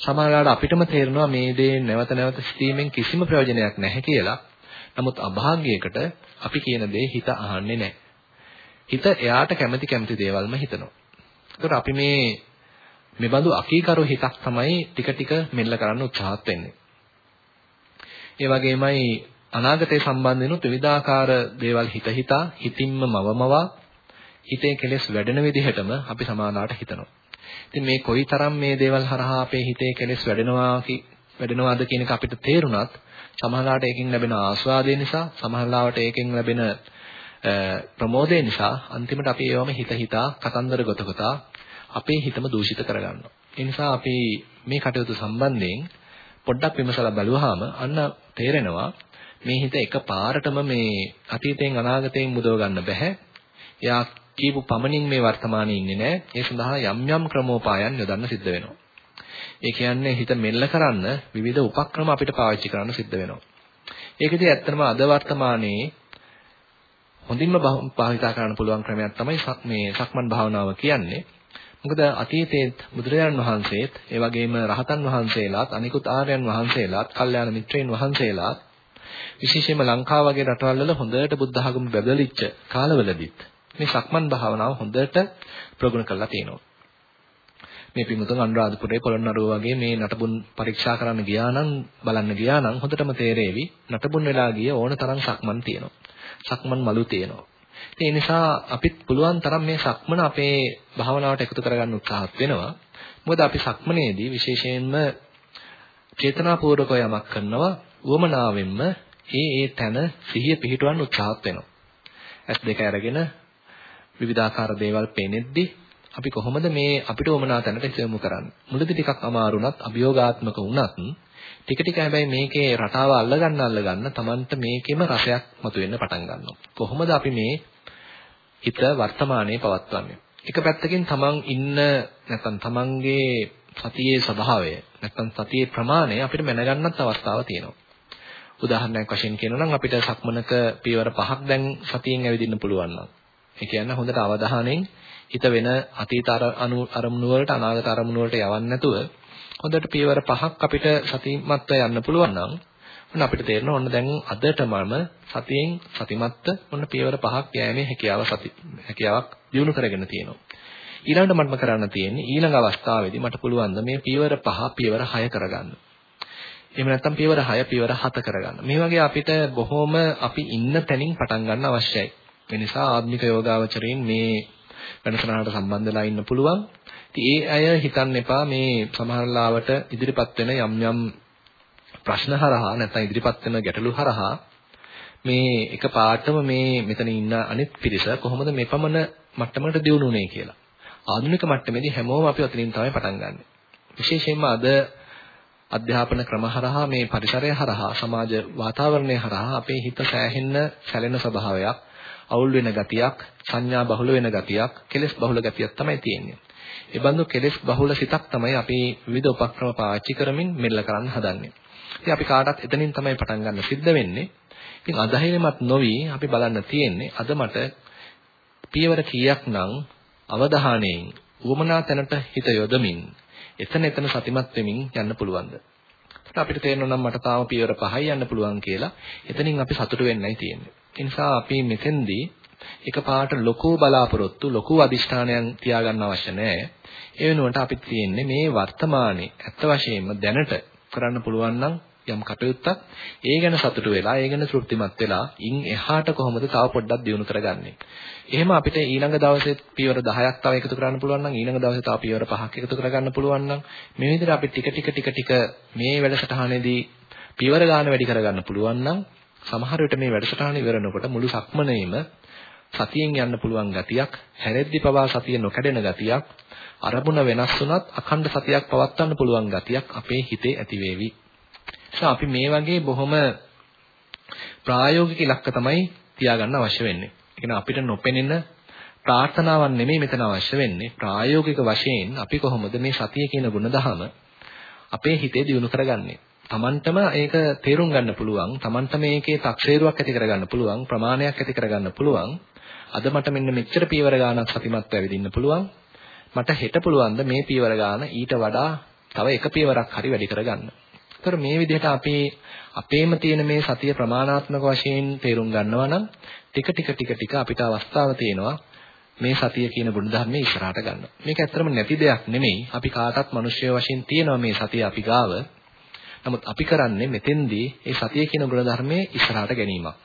[SPEAKER 1] සමහරවිට අපිටම තේරෙනවා මේ දේ නැවත නැවත සිතීමෙන් කිසිම ප්‍රයෝජනයක් නැහැ කියලා. නමුත් අභාග්‍යයකට අපි කියන දේ හිත අහන්නේ නැහැ. හිත එයාට කැමති කැමති දේවල්ම හිතනවා. ඒකට අපි මේ මෙබඳු අකීකරු හිතක් තමයි ටික ටික මෙල්ල කරන්න උත්සාහත් වෙන්නේ. ඒ වගේමයි අනාගතය සම්බන්ධිනුත් විවිධාකාර දේවල් හිත හිතා හිතින්ම මවමවා හිතේ කෙලෙස් වැඩෙන විදිහටම අපි සමානාට හිතනවා. ඉතින් මේ කොයිතරම් මේ දේවල් හරහා අපේ හිතේ කෙලෙස් වැඩෙනවා වැඩෙනවාද කියන එක අපිට තේරුණත් සමහරවිට ඒකෙන් ලැබෙන ආස්වාදය නිසා සමහරවිට ඒකෙන් ලැබෙන ප්‍රමෝදය නිසා අන්තිමට අපි ඒවම හිත හිතා කතන්දර ගොත ගොතා අපේ හිතම දූෂිත කරගන්නවා. ඒ නිසා අපි මේ කටයුතු සම්බන්ධයෙන් පොඩ්ඩක් විමසලා බලුවාම අන්න තේරෙනවා මේ හිත එකපාරටම මේ අතීතයෙන් අනාගතයෙන් මුදව ගන්න බෑ. එයා කියපු පමණින් මේ වර්තමානයේ ඉන්නේ නැහැ. ඒ සඳහා යම් යම් ක්‍රමෝපායන් යොදන්න සිද්ධ වෙනවා. ඒ කියන්නේ හිත මෙල්ල කරන්න විවිධ උපක්‍රම අපිට පාවිච්චි කරන්න සිද්ධ වෙනවා. ඒකදී ඇත්තටම අද වර්තමානයේ හොඳින්ම භාවිතා කරන්න පුළුවන් ක්‍රමයක් තමයි මේ සක්මන් භාවනාව කියන්නේ. මොකද අතීතයේ බුදුරජාණන් වහන්සේත් ඒ වගේම රහතන් වහන්සේලාත් අනිකුත් ආර්යයන් වහන්සේලාත් කල්යාණ මිත්‍රයන් වහන්සේලාත් විශේෂයෙන්ම ලංකාව වගේ රටවල් වල හොඳට බුද්ධ ධර්ම බැබලිච්ච කාලවලදීත් මේ සක්මන් භාවනාව හොඳට ප්‍රගුණ කරලා තියෙනවා. මේ පිමුතුන් අනුරාධපුරයේ පොළොන්නරුව වගේ මේ නටබුන් පරීක්ෂා කරන්න ගියා නම් බලන්න ගියා නම් හොඳටම තේරෙවි නටබුන් වෙලා ගිය ඕන තරම් සක්මන් තියෙනවා. සක්මන් මලු තියෙනවා. ඒ නිසා අපිත් පුළුවන් තරම් මේ සක්මන අපේ භාවනාවට එකතු කරගන්න උත්සාහත් වෙනවා. මොකද අපි සක්මනේදී විශේෂයෙන්ම චේතනාපූර්වක යමක් කරනවා උවමනාවෙන්ම ඒ ඒ තැන සිහිය පිහිටවන්න උත්සාහත් වෙනවා. ඇස් දෙක අරගෙන විවිධාකාර දේවල් පේනෙද්දි අපි කොහොමද මේ අපිට උවමනා තැනට යොමු කරන්නේ? මුලදී ටිකක් අමාරුණත් අභියෝගාත්මක වුණත් ටික ටික හැබැයි මේකේ රටාව අල්ලගන්න අල්ලගන්න Tamanට මේකෙම රසයක් මතුවෙන්න පටන් ගන්නවා. කොහොමද අපි මේ හිත වර්තමානයේ පවත්වන්නේ? එක පැත්තකින් Taman ඉන්න නැත්නම් Tamanගේ සතියේ ස්වභාවය නැත්නම් සතියේ ප්‍රමාණය අපිට මැනගන්නත් අවස්ථාවක් තියෙනවා. උදාහරණයක් වශයෙන් කියනවා නම් අපිට සක්මනක පියවර පහක් දැන් සතියෙන් ඇවිදින්න පුළුවන් නම් ඒ කියන්නේ හොඳට අවධානයෙන් හිත වෙන අතීත අරමුණු වලට අනාගත අරමුණු වලට යවන්නේ නැතුව හොඳට පියවර පහක් අපිට සතිමත්ව යන්න පුළුවන් නම් ඔන්න අපිට තේරෙනවා ඔන්න දැන් අදට මම සතියෙන් සතිමත්ත ඔන්න පියවර පහක් යෑමේ හැකියාව සති හැකියාවක් දිනු කරගෙන තියෙනවා ඊළඟට මටම කරන්න තියෙන්නේ ඊළඟ අවස්ථාවේදී මට පුළුවන් මේ පියවර පහ පියවර 6 කරගන්න එහෙම නැත්නම් පියවර 6 පියවර 7 කරගන්න. මේ වගේ අපිට බොහොම අපි ඉන්න තැනින් පටන් ගන්න අවශ්‍යයි. ඒ නිසා ආධුනික යෝගාවචරයෙන් මේ වෙනසනකට සම්බන්ධ වෙලා ඉන්න පුළුවන්. ඉතින් ඒ අය හිතන්න එපා මේ සමහරලාවට ඉදිරිපත් වෙන යම් යම් ප්‍රශ්න හරහා නැත්නම් ඉදිරිපත් වෙන ගැටලු හරහා මේ එක පාටම මේ මෙතන ඉන්න අනිත් පිරිස කොහොමද මේ පමණ මට්ටමකට දියුණුනේ කියලා. ආධුනික මට්ටමේදී හැමෝම අපි ඔතනින් තමයි පටන් ගන්නෙ. විශේෂයෙන්ම අද අධ්‍යාපන ක්‍රම හරහා මේ පරිසරය හරහා සමාජ වාතාවරණය හරහා අපේ හිත සෑහෙන්න සැලෙන ස්වභාවයක් අවුල් වෙන ගතියක් සංඥා බහුල වෙන ගතියක් කෙලෙස් බහුල ගතියක් තමයි තියෙන්නේ. ඒ බඳු කෙලෙස් බහුල සිතක් තමයි අපි විවිධ උපක්‍රම පාවිච්චි කරමින් මෙල්ල කරන්න හදන්නේ. ඉතින් අපි කාටත් එතනින් තමයි පටන් ගන්න සිද්ධ වෙන්නේ. ඉතින් අධෛර්යමත් නොවි අපි බලන්න තියෙන්නේ අද මට පියවර කීයක් නම් අවධානයෙන් උවමනා තැනට හිත යොදමින් එතන එතන සතිමත් වෙමින් යන්න පුළුවන්ද? අපිට තේරෙනවා නම් මට තාම පියවර පහයි යන්න පුළුවන් කියලා. එතනින් අපි සතුටු වෙන්නයි තියෙන්නේ. ඒ නිසා අපි මෙතෙන්දී එකපාරට ලොකු බලාපොරොත්තු ලොකු අදිෂ්ඨානයන් තියාගන්න අවශ්‍ය නැහැ. ඒ වෙනුවට අපි තියෙන්නේ මේ වර්තමානයේ ඇත්ත වශයෙන්ම දැනට කරන්න පුළුවන් නම් යම් කටයුත්තක් ඒ ගැන සතුටු වෙලා ඒ ගැන තෘප්තිමත් වෙලා ඉන් එහාට කොහොමද තව පොඩ්ඩක් දියුණු කරගන්නේ. එහෙම අපිට ඊළඟ දවසේ පියවර 10ක් තව එකතු කරන්න පුළුවන් නම් ඊළඟ දවසේ තව පියවර 5ක් එකතු කරගන්න පුළුවන් නම් මේ විදිහට අපි ටික ටික ටික ටික මේ වැඩසටහනේදී පියවර ගන්න වැඩි කරගන්න පුළුවන් නම් සමහර විට මේ වැඩසටහන ඉවරනකොට මුළු සක්මනේම සතියෙන් යන්න පුළුවන් ගතියක්, හැරෙද්දි පවා සතිය නොකඩෙන ගතියක්, අරමුණ වෙනස් වුණත් අඛණ්ඩ සතියක් පවත්වන්න පුළුවන් ගතියක් අපේ හිතේ ඇති වේවි. අපි මේ වගේ බොහොම ප්‍රායෝගික ඉලක්ක තමයි තියාගන්න අවශ්‍ය වෙන්නේ. ඒ අපිට නොපෙනෙන ප්‍රාර්ථනාවක් නෙමෙයි මෙතන අවශ්‍ය වෙන්නේ. ප්‍රායෝගික වශයෙන් අපි කොහොමද මේ සතිය කියන ගුණධම අපේ හිතේ දියුණු කරගන්නේ? Tamanටම ඒක තේරුම් ගන්න පුළුවන්. Tamanට මේකේ තක්සේරුවක් ඇති කරගන්න පුළුවන්. ප්‍රමාණයක් ඇති කරගන්න පුළුවන්. අද මට මෙන්න මෙච්චර පීවර ගානක් සතිමත්ව ඇවිදින්න පුළුවන්. මට හෙට පුළුවන් මේ පීවර ගාන ඊට වඩා තව එක පීවරක් හරි වැඩි කරගන්න. ඒතර මේ විදිහට අපි අපේම තියෙන මේ සතිය ප්‍රමාණාත්මක වශයෙන් තේරුම් ගන්නවා නම් ටික ටික ටික ටික අපිට අවස්ථාව තියෙනවා මේ සතිය කියන ගුණධර්මයේ ඉස්සරහට ගන්න. මේක ඇත්තටම නැති දෙයක් නෙමෙයි. අපි කාටත් මිනිස්සු වශයෙන් තියෙනවා මේ සතිය අපි ගාව. නමුත් අපි කරන්නේ මෙතෙන්දී මේ සතිය කියන ගුණධර්මයේ ඉස්සරහට ගැනීමක්.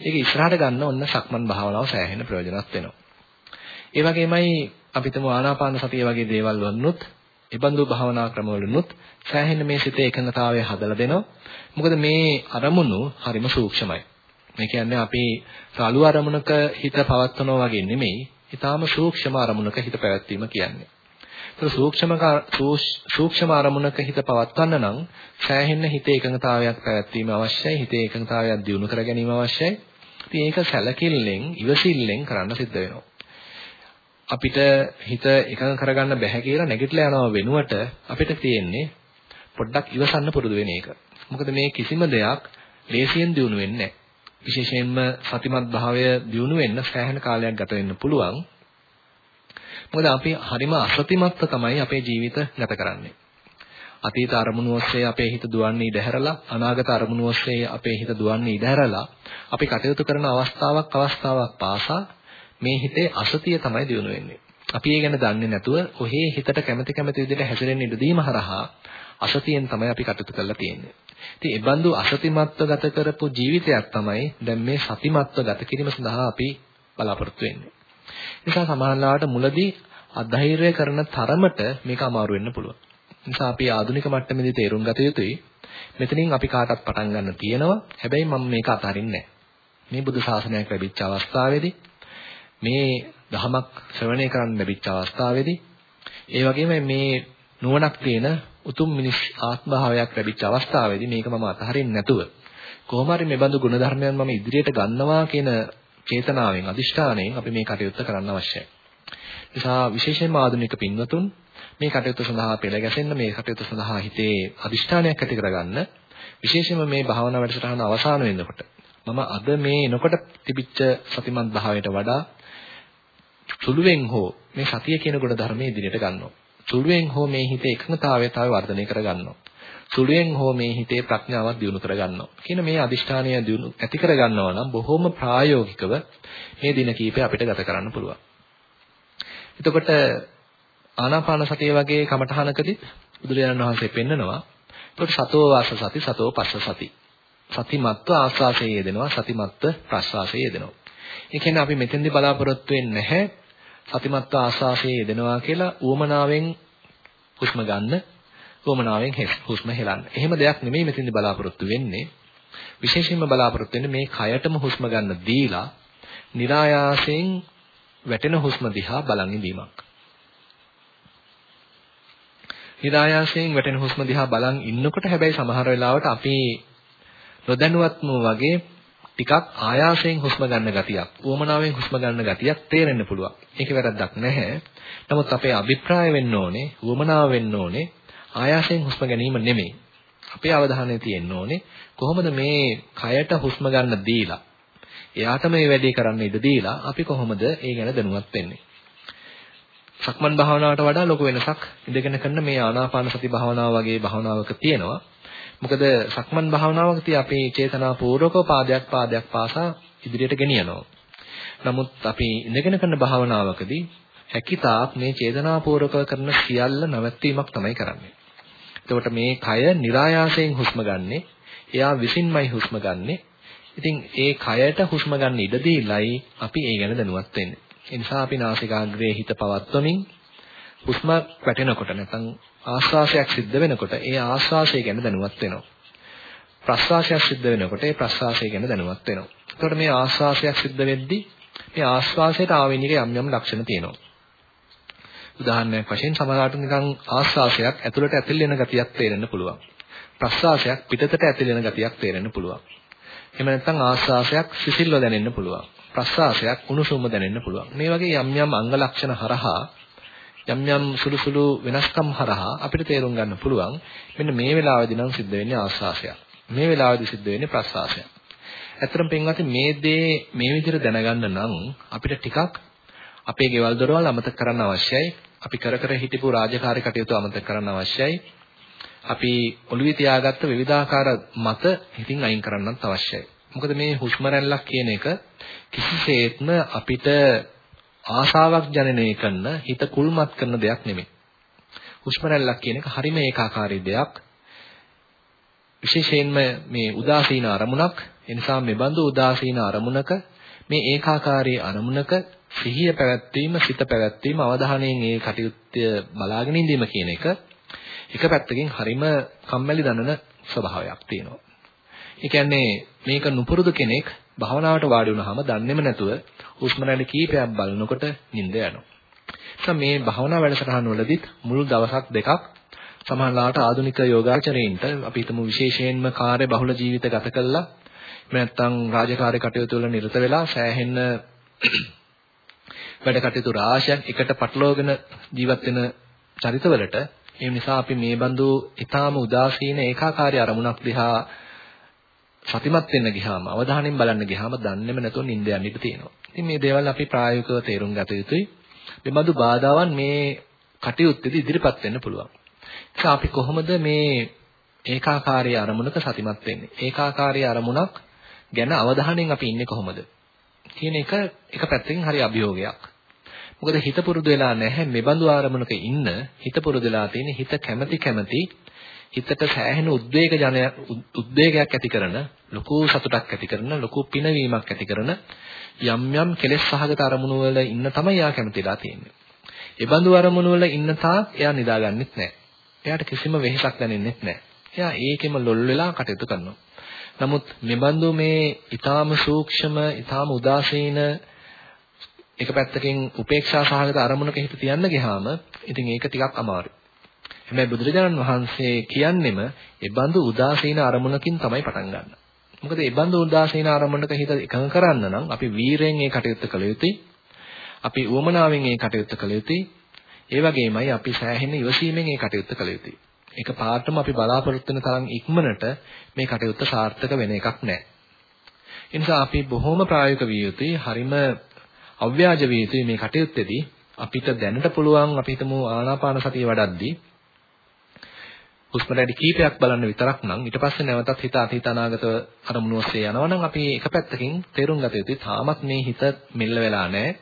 [SPEAKER 1] ඒක ඉස්සරහට ගන්න ඔන්න සක්මන් භාවනාව සෑහෙන ප්‍රයෝජනවත් වෙනවා. ඒ වගේමයි අපිටම ආනාපාන සතිය වගේ දේවල් වන්නොත් ඉබඳු භාවනා ක්‍රමවලුනුත් සෑහෙන මේ සිතේ එකඟතාවය හදලා දෙනවා. මොකද මේ අරමුණු හරිම සූක්ෂමයි. මේ කියන්නේ අපි සාලු අරමුණක හිත පවත්වනවා වගේ නෙමෙයි. ඊටාම සූක්ෂම අරමුණක හිත පැවැත්වීම කියන්නේ. ඒක සූක්ෂම සූක්ෂම අරමුණක හිත පවත්වන්න නම් සෑහෙන හිතේ එකඟතාවයක් පැවැත්වීම අවශ්‍යයි. හිතේ එකඟතාවයක් දියුණු කර ගැනීම අවශ්‍යයි. ඉතින් ඒක සැලකිල්ලෙන් ඉවසිල්ලෙන් කරන්න සිද්ධ වෙනවා. අපිට හිත එකඟ කරගන්න බැහැ කියලා නැගිටලා යනවා වෙනුවට අපිට තියෙන්නේ පොඩ්ඩක් ඉවසන්න පුරුදු වෙන එක. මොකද මේ කිසිම දෙයක් ලේසියෙන් දිනු වෙන්නේ නැහැ. විශේෂයෙන්ම සතිමත් භාවය දිනු වෙන්න සෑහෙන කාලයක් ගත වෙන්න පුළුවන්. මොකද අපි හරිම අසතිමත්ව තමයි අපේ ජීවිත ගත කරන්නේ. අතීත අරමුණු ඔස්සේ අපේ හිත දුවන්නේ ඉඩහැරලා අනාගත අරමුණු ඔස්සේ අපේ හිත දුවන්නේ ඉඩහැරලා අපි කටයුතු කරන අවස්ථාවක් අවස්ථාවක් පාසා මේ හිතේ අසතිය තමයි දිනු වෙන්නේ. අපි ඒ ගැන දන්නේ නැතුව ඔහේ හිතට කැමති කැමති විදිහට හැසිරෙන්න ඉඩ දීම හරහා අසතියෙන් තමයි අපි කටයුතු කරලා තියෙන්නේ. ඉතින් ඒ බඳු අසතිමත්ව ගත කරපු ජීවිතයක් තමයි දැන් මේ සතිමත්ව ගත කිරීම සඳහා අපි බලාපොරොත්තු වෙන්නේ. නිසා සමානලාවට මුලදී අධෛර්ය කරන තරමට මේක අමාරු වෙන්න පුළුවන්. නිසා අපි ආධුනික මට්ටමේදී තේරුම් ගත යුතුයි. මෙතනින් අපි කාටත් පටන් ගන්න තියෙනවා. හැබැයි මම මේක අතාරින්නේ මේ බුදු ශාසනයක් ලැබිච්ච අවස්ථාවේදී මේ ධමයක් ශ්‍රවණය කරන්න ලැබිච්ච අවස්ථාවේදී ඒ වගේම මේ නුවණක් තියෙන උතුම් මිනිස් ආත්මභාවයක් ලැබිච්ච අවස්ථාවේදී මේක මම අතහරින්නේ නැතුව කොහොම හරි මේ බඳු ගුණධර්මයන් මම ඉදිරියට ගන්නවා කියන චේතනාවෙන් අදිෂ්ඨාණයෙන් අපි මේ කටයුත්ත කරන්න අවශ්‍යයි. නිසා විශේෂයෙන්ම ආධුනික පින්වතුන් මේ කටයුතු සඳහා පෙළ ගැසෙන්න මේ කටයුතු සඳහා හිතේ අදිෂ්ඨානයක් ඇති කරගන්න විශේෂයෙන්ම මේ භාවනා වැඩසටහන අවසන් වෙනකොට මම අද මේ එනකොට තිබිච්ච සතිමත් භාවයට වඩා සුළුවෙන් හෝ මේ සතිය කියන ගුණ ධර්මයේ ඉදිරියට ගන්නවා. සුළුවෙන් හෝ මේ හිතේ එකඟතාවය තව වර්ධනය කරගන්නවා. සුළුවෙන් හෝ මේ හිතේ ප්‍රඥාවක් දියුණු කරගන්නවා. කියන මේ අදිෂ්ඨානය දියුණු ඇති කරගන්නවා නම් බොහොම ප්‍රායෝගිකව මේ දින කීපය අපිට ගත කරන්න පුළුවන්. එතකොට ආනාපාන සතිය වගේ කමඨහනකදී බුදුරජාණන් වහන්සේ පෙන්නනවා. එතකොට සතෝ වාස සති සතෝ පස්ස සති. සතිමත්ව ආස්වාසයේ යෙදෙනවා සතිමත්ව ප්‍රස්වාසයේ යෙදෙනවා. ඒ කියන්නේ අපි මෙතෙන්දී බලාපොරොත්තු වෙන්නේ නැහැ සතිමත්ව ආස්වාසයේ යෙදෙනවා කියලා උවමනාවෙන් හුස්ම ගන්න උවමනාවෙන් හුස්ම හෙලන්න. එහෙම දෙයක් නෙමෙයි මෙතෙන්දී බලාපොරොත්තු වෙන්නේ. විශේෂයෙන්ම බලාපොරොත්තු වෙන්නේ මේ කයටම හුස්ම ගන්න දීලා નિરાයාසයෙන් වැටෙන හුස්ම දිහා බලන් ඉඳීමක්. નિરાයාසයෙන් වැටෙන හුස්ම දිහා බලන් ඉන්නකොට හැබැයි සමහර වෙලාවට අපි නොදැනුවත්ම වගේ ටිකක් ආයාසයෙන් හුස්ම ගන්න ගතියක්, උවමනාවෙන් හුස්ම ගන්න ගතියක් තේරෙන්න පුළුවන්. ඒකේ වැරද්දක් නැහැ. නමුත් අපේ අභිප්‍රාය වෙන්න ඕනේ, උවමනාව වෙන්න ඕනේ ආයාසයෙන් හුස්ම ගැනීම නෙමෙයි. අපේ අවධානය තියෙන්න ඕනේ කොහොමද මේ කයට හුස්ම ගන්න දීලා එයාට මේ වැඩේ කරන්න ඉඩ දීලා අපි කොහොමද ඒ ගැන දැනුවත් වෙන්නේ සක්මන් භාවනාවට වඩා ලොකු වෙනසක් ඉඳගෙන කරන මේ ආනාපාන සති භාවනාව වගේ භාවනාවක තියෙනවා. මොකද සක්මන් භාවනාවකදී අපි චේතනා පූර්වක පාදයක් පාදයක් පාසා ඉදිරියට ගෙනියනවා. නමුත් අපි ඉඳගෙන කරන භාවනාවකදී හැකිතාක් මේ චේතනා පූර්වක කරන සියල්ල නැවැත්වීමක් තමයි කරන්නේ. එතකොට මේ කය નિરાයාසයෙන් හුස්ම ගන්නෙ, එයා විසින්මයි හුස්ම ගන්නෙ. ඉතින් ඒ කයට හුස්ම ගන්න ඉඩ දීලයි අපි ඒ ගැන දැනුවත් වෙන්නේ. ඒ නිසා අපි නාසිකාග්‍රයේ හිත පවත්වමින් හුස්ම වැටෙනකොට නැත්නම් ආශ්වාසයක් සිද්ධ වෙනකොට ඒ ආශ්වාසය ගැන දැනුවත් වෙනවා. ප්‍රශ්වාසයක් සිද්ධ වෙනකොට ඒ ප්‍රශ්වාසය ගැන දැනුවත් වෙනවා. එතකොට මේ ආශ්වාසයක් සිද්ධ වෙද්දී මේ ආශ්වාසයට ආවෙනික යම් යම් ලක්ෂණ තියෙනවා. උදාහරණයක් වශයෙන් සමහරවිට නිකන් ආශ්වාසයක් ඇතුළට ඇතුල් වෙන ගතියක් තේරෙන්න පුළුවන්. ප්‍රශ්වාසයක් පිටතට ඇතුල් වෙන ගතියක් තේරෙන්න පුළුවන්. එහෙම නැත්නම් ආශ්වාසයක් සිසිල්ව දැනෙන්න පුළුවන්. ප්‍රස්වාසයක් උණුසුම දැනෙන්න පුළුවන්. මේ වගේ යම් යම් අංග ලක්ෂණ හරහා යම් යම් සුළු සුළු වෙනස්කම් හරහා අපිට තේරුම් ගන්න පුළුවන් මෙන්න මේ වෙලාවේදී නම් සිද්ධ වෙන්නේ ආස්වාසයක්. මේ වෙලාවේදී සිද්ධ වෙන්නේ ප්‍රස්වාසයක්. ඇත්තටම පින්වත්නි මේ දේ මේ විදිහට දැනගන්න නම් අපිට ටිකක් අපේ ගෙවල් දොරවල් අමතක කරන්න අවශ්‍යයි. අපි කර කර හිටපු රාජකාරී කටයුතු අමතක කරන්න අවශ්‍යයි. අපි ඔළුවේ තියාගත්ත විවිධාකාර මත හිතින් අයින් කරන්නත් අවශ්‍යයි. මොකද මේ හුස්ම රැල්ලක් කියන එක කිසිසේත්ම අපිට ආශාවක් ජනනය කරන හිත කුල්මත් කරන දෙයක් නෙමෙයි. හුස්ම රැල්ලක් කියන එක හරිම ඒකාකාරී දෙයක්. විශේෂයෙන්ම මේ උදාසීන අරමුණක් එනිසා මේ බඳු උදාසීන අරමුණක මේ ඒකාකාරී අරමුණක සිහිය පැවැත්වීම සිත පැවැත්වීම අවධානයෙන් ඒ කටයුත්ත බලාගෙන ඉඳීම කියන එක එක පැත්තකින් හරිම කම්මැලි දනන ස්වභාවයක් තියෙනවා. ඒ කියන්නේ මේක නුපුරුදු කෙනෙක් භාවනාවට වාඩි වුණාම දන්නේම නැතුව හුස්ම රැලි කීපයක් බලනකොට නිින්ද යනවා. එහෙනම් මේ භාවනා වැඩසටහන වලදීත් මුළු දවසක් දෙකක් සමහරලාට ආධුනික යෝගාචරයින්ට අපි හිතමු විශේෂයෙන්ම කාර්ය බහුල ජීවිත ගත කළා එහෙම නැත්නම් රාජකාරී කටයුතු වල නිරත වෙලා සෑහෙන්න වැඩ කටයුතු රාශියක් එකට පටලවාගෙන ජීවත් වෙන චරිතවලට ඒ නිසා අපි මේ බඳු ඊටාම උදාසීන ඒකාකාරී අරමුණක් දිහා සතිමත් වෙන්න ගියාම අවධානයෙන් බලන්න ගියාම දන්නේම නැතුව නිින්ද යන්න ඉඩ තියෙනවා. ඉතින් මේ දේවල් අපි ප්‍රායෝගිකව තේරුම් ගත යුතුයි. මේ බඳු බාධාවන් මේ කටයුත්තේදී ඉදිරිපත් වෙන්න පුළුවන්. ඒක අපි කොහොමද මේ ඒකාකාරී අරමුණක සතිමත් වෙන්නේ? ඒකාකාරී අරමුණක් ගැන අවධානයෙන් අපි ඉන්නේ කොහොමද? කියන එක එක පැත්තකින් හරි අභියෝගයක්. මොකද හිත පුරුදු වෙලා නැහැ මෙබඳු ආරමුණක ඉන්න හිත පුරුදු වෙලා තියෙන හිත කැමැති කැමැති හිතට සෑහෙන උද්වේග ජන උද්වේගයක් ඇති කරන ලොකු සතුටක් ඇති කරන ලොකු පිනවීමක් ඇති කරන යම් යම් කෙලෙස් සහගත අරමුණු වල ඉන්න තමයි යා කැමතිලා තියෙන්නේ. ඒ බඳු අරමුණු වල ඉන්න තාක් එයා නිදාගන්නෙත් නැහැ. එයාට කිසිම වෙහෙසක් දැනෙන්නෙත් නැහැ. එයා ඒකෙම ලොල් වෙලා කටයුතු කරනවා. නමුත් මෙබඳු මේ ඊටාම සූක්ෂම ඊටාම උදාසීන එක පැත්තකින් උපේක්ෂා සහගත අරමුණක හිත තියන්න ගියාම ඉතින් ඒක ටිකක් අමාරුයි. හැබැයි බුදුරජාණන් වහන්සේ කියන්නෙම ඒ බඳු උදාසීන අරමුණකින් තමයි පටන් ගන්න. මොකද ඒ බඳු උදාසීන අරමුණක හිත එකඟ කරන්න නම් අපි වීරයෙන් ඒ කටයුත්ත කළ යුතුයි. අපි උවමනාවෙන් ඒ කටයුත්ත කළ යුතුයි. ඒ වගේමයි අපි සෑහෙන ඉවසීමෙන් ඒ කටයුත්ත කළ යුතුයි. ඒක පාටම අපි බලාපොරොත්තු වෙන තරම් ඉක්මනට මේ කටයුත්ත සාර්ථක වෙන එකක් නෑ. ඒ නිසා අපි බොහොම ප්‍රායෝගික විය යුතුයි. හරිම අව්‍යාජ විය යුතුයි මේ කටයුත්තේදී අපිට දැනට පුළුවන් අපි හිතමු ආනාපාන සතිය වඩද්දී හුස්ම රැලි කීපයක් බලන්න විතරක් නම් ඊට පස්සේ නැවතත් හිත අතීත අනාගත අරමුණු ඔස්සේ යනවා නම් අපි එක පැත්තකින් තේරුම් ගත යුතුයි. තාමත් මේ හිත මෙල්ල වෙලා නැහැ.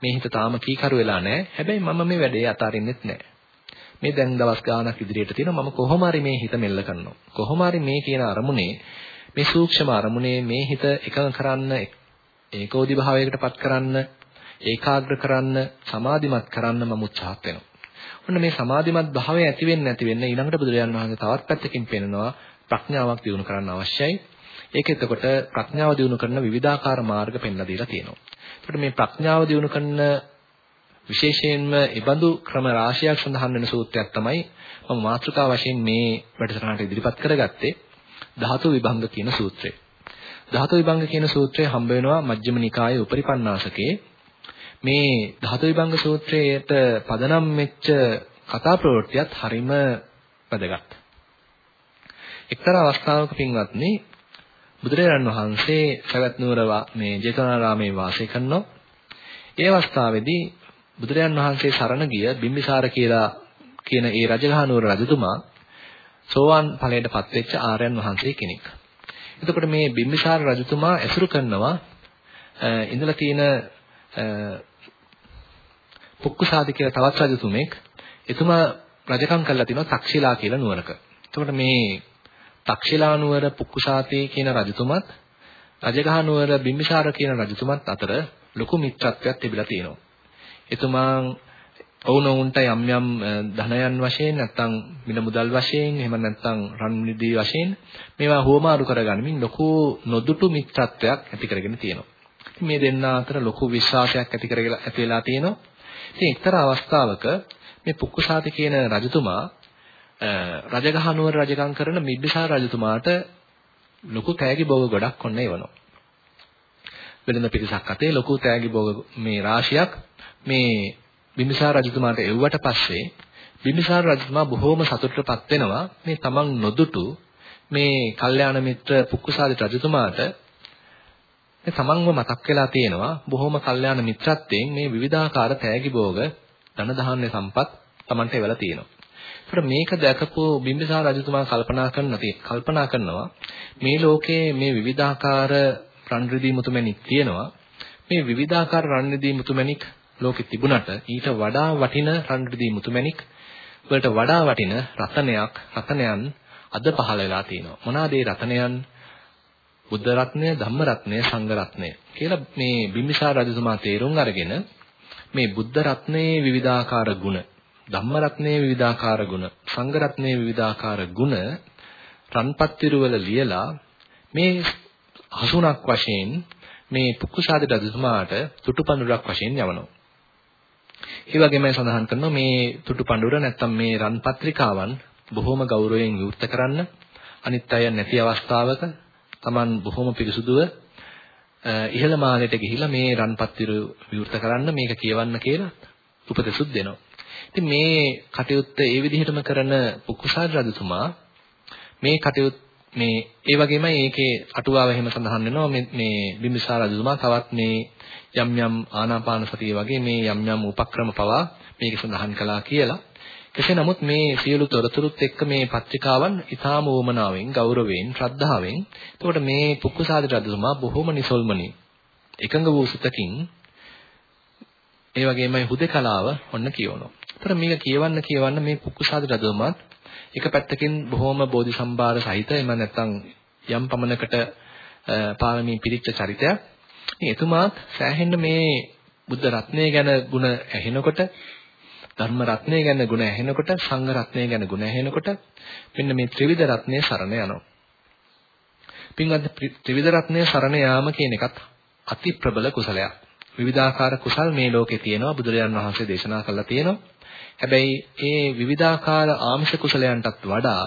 [SPEAKER 1] මේ හිත තාම කීකරු වෙලා නැහැ. හැබැයි මම මේ වැඩේ අතාරින්නෙත් නැහැ. මේ දැන් දවස් ගාණක් ඉදිරියට තියෙනවා. මම කොහොම හරි මේ හිත මෙල්ල කරනවා. කොහොම හරි මේ කියන අරමුණේ මේ සූක්ෂම අරමුණේ මේ හිත එකඟ කරන්න ඒකෝදි භාවයකට පත් කරන්න ඒකාග්‍ර කරන්න සමාධිමත් කරන්න මම උත්සාහත් වෙනවා. ඔන්න මේ සමාධිමත් භාවය ඇති වෙන්න ඇති වෙන්න ඊළඟට බුදුරජාන් වහන්සේ තවත් පැත්තකින් පෙන්නනවා ප්‍රඥාවක් දියුණු කරන්න අවශ්‍යයි. ඒක එතකොට ප්‍රඥාව දියුණු කරන විවිධාකාර මාර්ග පෙන්ලා දීලා තියෙනවා. එතකොට මේ ප්‍රඥාව දියුණු කරන විශේෂයෙන්ම ඉබඳු ක්‍රම රාශියක් සඳහන් වෙන සූත්‍රයක් තමයි මම මාතෘකා වශයෙන් මේ වැඩසටහනට ඉදිරිපත් කරගත්තේ ධාතු විභංග කියන සූත්‍රය. ධාතු විභංග කියන සූත්‍රය හම්බ වෙනවා මජ්ක්‍ධිම නිකායේ උපරිපන්නාසකේ. මේ ධාතු විභංග සූත්‍රයට පදනම් වෙච්ච කතා ප්‍රවෘත්තියත් හරිම වැදගත්. එක්තරා අවස්ථාවක පින්වත්නි බුදුරජාණන් වහන්සේ සවැත් නුවර මේ ජේතවනාරාමේ වාසය කරනවා. ඒ අවස්ථාවේදී බුදුරජාණන් වහන්සේ සරණ ගිය බිම්බිසාර කියලා කියන ඒ රජගහ නුවර රජතුමා සෝවාන් ඵලයටපත් වෙච්ච ආර්යයන් වහන්සේ කෙනෙක්. එතකොට මේ බිම්බිසාර රජතුමා ඇසුරු කරනවා ඉඳලා තියෙන පුක්කුසාදි කියලා තවත් රජතුමෙක් එතුමා රජකම් කරලා තිනවා තක්ෂිලා කියලා නුවරක. එතකොට මේ තක්ෂිලා නුවර පුක්කුසාතේ කියන රජතුමත් රජගහ නුවර බිම්බිසාර කියන රජතුමත් අතර ලොකු මිත්‍රත්වයක් තිබිලා තියෙනවා. එතුමා ඔවුනොවුන්ට යම් යම් ධනයන් වශයෙන් නැත්නම් මිල මුදල් වශයෙන් එහෙම නැත්නම් රන් නිදී වශයෙන් මේවා හුවමාරු කරගනිමින් ලොකු නොදුටු මිත්‍රත්වයක් ඇති කරගෙන තියෙනවා. මේ දෙන්න අතර ලොකු විශ්වාසයක් ඇති කරගෙන ඇති වෙලා තියෙනවා. ඉතින් එක්තරා අවස්ථාවක මේ පුක්කුසාති කියන රජතුමා රජගහ නුවර රජකම් කරන මිබ්බිසාර රජතුමාට ලොකු තෑගි භෝග ගොඩක් ඔන්න එවනවා. වෙළඳ පිරිසක් අතේ ලොකු තෑගි භෝග මේ රාශියක් මේ බිම්බිසාර රජතුමාට එව්වට පස්සේ බිම්බිසාර රජතුමා බොහෝම සතුටටපත් වෙනවා මේ තමන් නොදුටු මේ කල්යාණ මිත්‍ර පුක්කුසාද රජතුමාට මේ තමන්ව මතක් වෙලා තියෙනවා බොහෝම කල්යාණ මිත්‍රත්වයෙන් මේ විවිධාකාර තෑගි භෝග ධන ධාන්‍ය සම්පත් තමන්ට එවලා තියෙනවා. ඒතර මේක දැකපු බිම්බිසාර රජතුමා කල්පනා කරන කල්පනා කරනවා මේ ලෝකයේ මේ විවිධාකාර රන් රිදී මුතුමැණික් තියෙනවා. මේ විවිධාකාර රන් රිදී මුතුමැණික් ලෝකෙ තිබුණට ඊට වඩා වටින රන් රිදී මුතුමැණික් වලට වඩා වටින රතනයක් රතනයන් අද පහළ වෙලා තියෙනවා. මොනවාද ඒ රතනයන්? බුද්ධ රත්නය, ධම්ම රත්නය, සංඝ රත්නය කියලා මේ බිම්බිසාර රජතුමා තේරුම් අරගෙන මේ බුද්ධ රත්නයේ විවිධාකාර ගුණ, ධම්ම රත්නයේ විවිධාකාර ගුණ, සංඝ රත්නයේ විවිධාකාර ගුණ රන්පත්තිරු වල ලියලා මේ හසුණක් වශයෙන් මේ පුක්කුසාද රජතුමාට තුටුපඳුරක් වශයෙන් යවනවා. ඒ වගේමයි සඳහන් කරනවා මේ තුටු පඬුර නැත්තම් මේ රන් පත්‍රිකාවන් බොහොම ගෞරවයෙන් විවෘත කරන්න අනිත් අය නැති අවස්ථාවක Taman බොහොම පිරිසුදුව ඉහළ මාලයට ගිහිලා මේ රන්පත් විවෘත කරන්න මේක කියවන්න කියලා උපදෙසුත් දෙනවා. ඉතින් මේ කටයුත්ත ඒ විදිහටම කරන පුකුසාර රජතුමා මේ කටයුත්ත මේ ඒ වගේමයි ඒකේ අටුවාව එහෙම සඳහන් වෙනවා මේ මේ බිම්බිසාර රජතුමා තවත් මේ යම් යම් ආනාපාන සතිය වගේ මේ යම් යම් උපක්‍රම පවා මේක සඳහන් කළා කියලා. කෙසේ නමුත් මේ සියලු තොරතුරුත් එක්ක මේ පත්‍රිකාවන් ඊටාම වමනාවෙන් ගෞරවයෙන් ශ්‍රද්ධාවෙන් එතකොට මේ පුක්කුසාද රජතුමා බොහොම නිසල්මනි එකඟ වූ සිතකින් ඒ වගේමයි හුදකලාව ඔන්න කියවනවා. ඒතර මේක කියවන්න කියවන්න මේ පුක්කුසාද රජතුමාත් එක පැත්තකින් බොහොම බෝධි සම්භාර සහිත එම නැත්නම් යම් පමණකට පාරමී පිරිච්ච චරිතයක්. ඉතින් එතුමාත් සෑහෙන්න මේ බුද්ධ රත්නය ගැන ಗುಣ ඇහෙනකොට ධර්ම රත්නය ගැන ගුණ ඇහෙනකොට සංඝ රත්නය ගැන ගුණ ඇහෙනකොට මෙන්න මේ ත්‍රිවිධ රත්නයේ සරණ යනවා. පින්වත් ත්‍රිවිධ රත්නයේ සරණ යාම කියන එකත් අති ප්‍රබල කුසලයක්. විවිධාකාර කුසල් මේ ලෝකේ තියෙනවා බුදුරජාන් වහන්සේ දේශනා කළා තියෙනවා. හැබැයි ඒ විවිධාකාර ආමිෂ කුසලයන්ටත් වඩා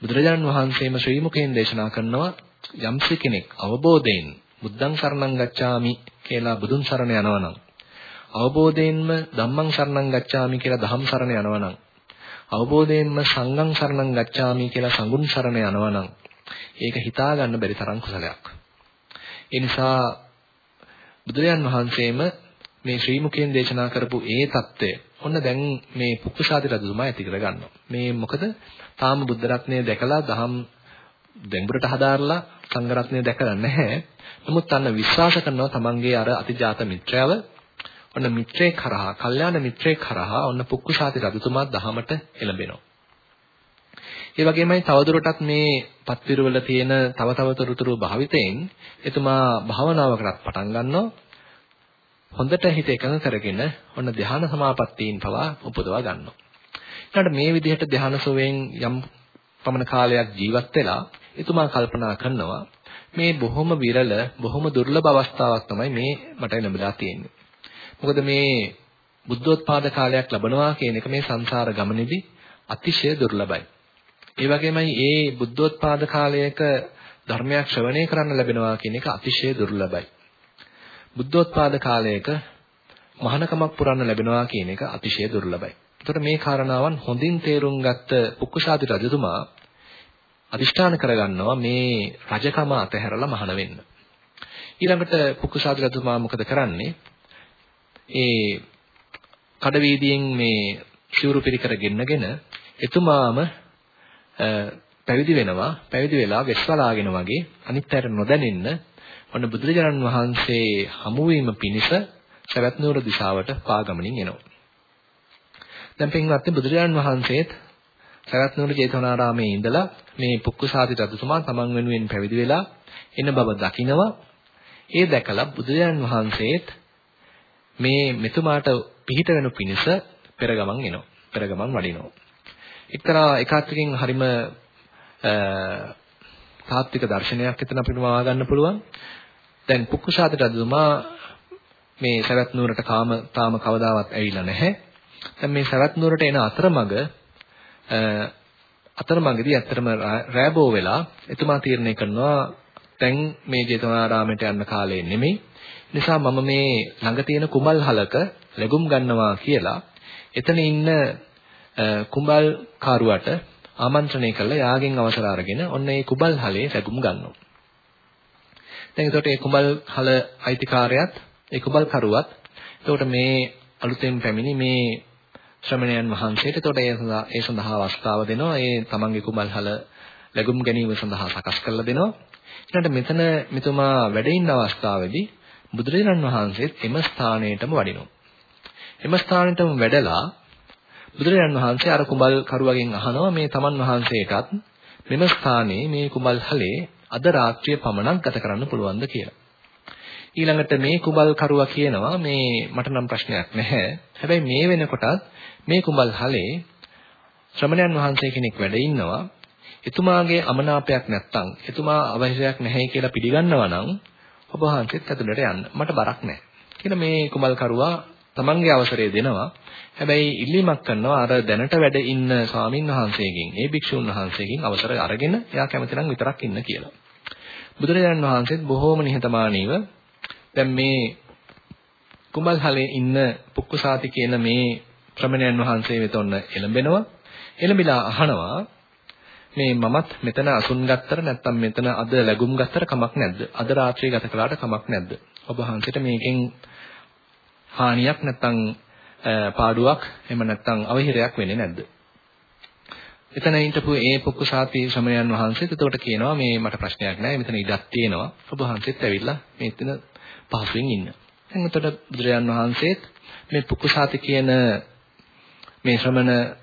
[SPEAKER 1] බුදුරජාන් වහන්සේම ශ්‍රී මුඛයෙන් දේශනා කරනවා යම්සි කෙනෙක් අවබෝධයෙන් බුද්ධං සරණං ගච්ඡාමි කියලා බුදුන් සරණ යනවා නම් අවබෝධයෙන්ම ධම්මං සරණං ගච්ඡාමි කියලා ධම් සරණ යනවා නම් අවබෝධයෙන්ම සංඝං සරණං ගච්ඡාමි කියලා සංඝුන් සරණ යනවා නම් ඒක හිතා ගන්න බැරි තරම් කුසලයක්. ඒ නිසා බුදුරජාන් වහන්සේම මේ ශ්‍රී මුකෙන් දේශනා කරපු ඒ தත්ත්වය ඔන්න දැන් මේ පුක්කුසාති රජතුමා ඇති කරගන්නවා. මේ මොකද තාම බුද්ධ රත්නය දැකලා දහම් දෙඹුරට හදාarලා සංඝ රත්නය දැකලා නැහැ. නමුත් අන්න විශ්වාස කරනවා තමන්ගේ අර අතිජාත මිත්‍රයව ඔන්න මිත්‍රේ කරහා, කල්යාණ මිත්‍රේ කරහා ඔන්න පුක්කුසාති රජතුමා දහමට එළඹෙනවා. ඒ වගේමයි තවදුරටත් මේ පත්විරවල තියෙන තව තව තොරතුරු භාවිතයෙන් එතුමා භාවනාවකටත් පටන් ගන්නවා. හොඳට හිත එකඟ කරගෙන ඔන්න ධ්‍යාන සමාපත්තීන් පවා උපදවා ගන්නවා. ඊළඟට මේ විදිහට ධ්‍යාන සෝවෙන් යම් පමණ කාලයක් ජීවත් වෙලා එතුමා කල්පනා කරනවා මේ බොහොම විරල බොහොම දුර්ලභ අවස්ථාවක් තමයි මේ මට ලැබලා තියෙන්නේ. මොකද මේ බුද්ධෝත්පාද කාලයක් ලැබනවා කියන එක මේ සංසාර ගමනේදී අතිශය දුර්ලභයි. ඒ වගේමයි ඒ බුද්ධෝත්පාද කාලයක ධර්මයක් ශ්‍රවණය කරන්න ලැබෙනවා කියන එක අතිශය දුර්ලභයි. බුද්ධෝත්පාද කාලයක මහානකමක් පුරන්න ලැබෙනවා කියන එක අතිශය දුර්ලභයි. එතකොට මේ කාරණාවන් හොඳින් තේරුම් ගත්ත පුක්කුසාති රජතුමා අදිෂ්ඨාන කරගන්නවා මේ රජකම අතහැරලා මහාන වෙන්න. ඊළඟට පුක්කුසාති රජතුමා මොකද කරන්නේ? ඒ කඩවීදියෙන් මේ සිවුරු පිරිකර ගෙන්නගෙන එතුමාම පැවිදි වෙනවා පැවිදි වෙලා වෙස්වලාගෙන වගේ අනිත් අයට නොදැනෙන්න ඔන්න බුදුරජාණන් වහන්සේ හමු වීම පිණිස සවැත් නුවර දිශාවට පාගමනින් එනවා. දැන් පින්වත්නි බුදුරජාණන් වහන්සේත් සවැත් නුවර ජේතවනාරාමේ ඉඳලා මේ පුක්කුසාති රජතුමා තමන් වෙනුවෙන් පැවිදි වෙලා එන බව දකිනවා. ඒ දැකලා බුදුරජාණන් වහන්සේත් මේ මෙතුමාට පිහිට වෙනු පිණිස පෙරගමන් එනවා. පෙරගමන් වඩිනවා. එක්තරා එකාත්කින් හරිම තාත්වික දර්ශනයක් එතන අපිට මවා ගන්න පුළුවන්. දැන් කුක්කුසාද රජතුමා මේ සවැත් නුවරට කාම තාම කවදාවත් ඇවිල්ලා නැහැ. දැන් මේ සවැත් නුවරට එන අතරමඟ අතරමඟදී ඇත්තටම රෑබෝ වෙලා එතුමා තීරණය කරනවා දැන් මේ ජේතවනාරාමයට යන්න කාලේ නෙමෙයි නිසා මම මේ ළඟ තියෙන කුඹල් හලක ලැබුම් ගන්නවා කියලා එතන ඉන්න කුඹල් කාරුවට ආමන්ත්‍රණය කළා යාගෙන් අවසර අරගෙන ඔන්න ඒ කුඹල් හලේ ලැබුම් ගන්නවා. දැන් එතකොට ඒ කුඹල් හල අයිතිකාරයත් ඒ කුඹල් කරුවත් එතකොට මේ අලුතෙන් පැමිණි මේ ශ්‍රමණයන් වහන්සේට එතකොට ඒ සඳහා ඒ සඳහා අවස්ථාව දෙනවා. ඒ තමන්ගේ කුඹල් හල ලැබුම් ගැනීම සඳහා සකස් කරලා දෙනවා. ඊළඟට මෙතන මෙතුමා වැඩ ඉන්න අවස්ථාවේදී බුදුරජාණන් වහන්සේත් එම ස්ථානයටම වඩිනවා. එම ස්ථානෙටම වැඩලා බුදුරජාණන් වහන්සේ අර කුඹල් කරුවගෙන් අහනවා මේ තමන් වහන්සේටත් මෙම ස්ථානයේ මේ කුඹල් හලේ අද රාත්‍රිය පමණක් ගත කරන්න පුළුවන්ද කියලා. ඊළඟට මේ කුඹල් කරුවා කියනවා මේ මට නම් ප්‍රශ්නයක් නැහැ. හැබැයි මේ වෙනකොටත් මේ කුඹල් හලේ ශ්‍රමණයන් වහන්සේ කෙනෙක් වැඩ ඉන්නවා. එතුමාගේ අමනාපයක් නැත්තම් එතුමා අවශ්‍යයක් නැහැ කියලා පිළිගන්නවා නම් ඔබ වහන්සේත් ඇතුළට යන්න. මට බරක් නැහැ. කියලා මේ කුමල් කරුවා තමන්ගේ අවසරය දෙනවා. හැබැයි ඉල්ලීමක් කරනවා අර දැනට වැඩ ඉන්න ස්වාමින් වහන්සේගෙන්, ඒ භික්ෂුන් වහන්සේගෙන් අවසර අරගෙන එයා කැමති නම් විතරක් ඉන්න කියලා. බුදුරජාණන් වහන්සේත් බොහෝම නිහතමානීව දැන් මේ කුඹල්හලේ ඉන්න පුක්කුසාති කියන මේ ශ්‍රමණයන් වහන්සේ වෙත ඔන්න එළඹෙනවා. එළඹිලා අහනවා මේ මමත් මෙතන අසුන් ගත්තට නැත්නම් මෙතන අද ලැබුම් ගත්තට කමක් නැද්ද? අද රාත්‍රියේ ගත කළාට කමක් නැද්ද? ඔබ වහන්සේට මේකෙන් හානියක් නැත්නම් පාඩුවක් එහෙම නැත්නම් අවහිරයක් වෙන්නේ නැද්ද? එතන හිටපු ඒ පුක්කුසාති ශ්‍රමණයන් වහන්සේත් එතකොට කියනවා මේ මට ප්‍රශ්නයක් නැහැ මෙතන ඉඩක් තියෙනවා. ඔබ වහන්සේත් ඇවිල්ලා මේ එතන පහසුවෙන් ඉන්න. දැන් එතකොට බුදුරජාන් වහන්සේත් මේ පුක්කුසාති කියන මේ ශ්‍රමණ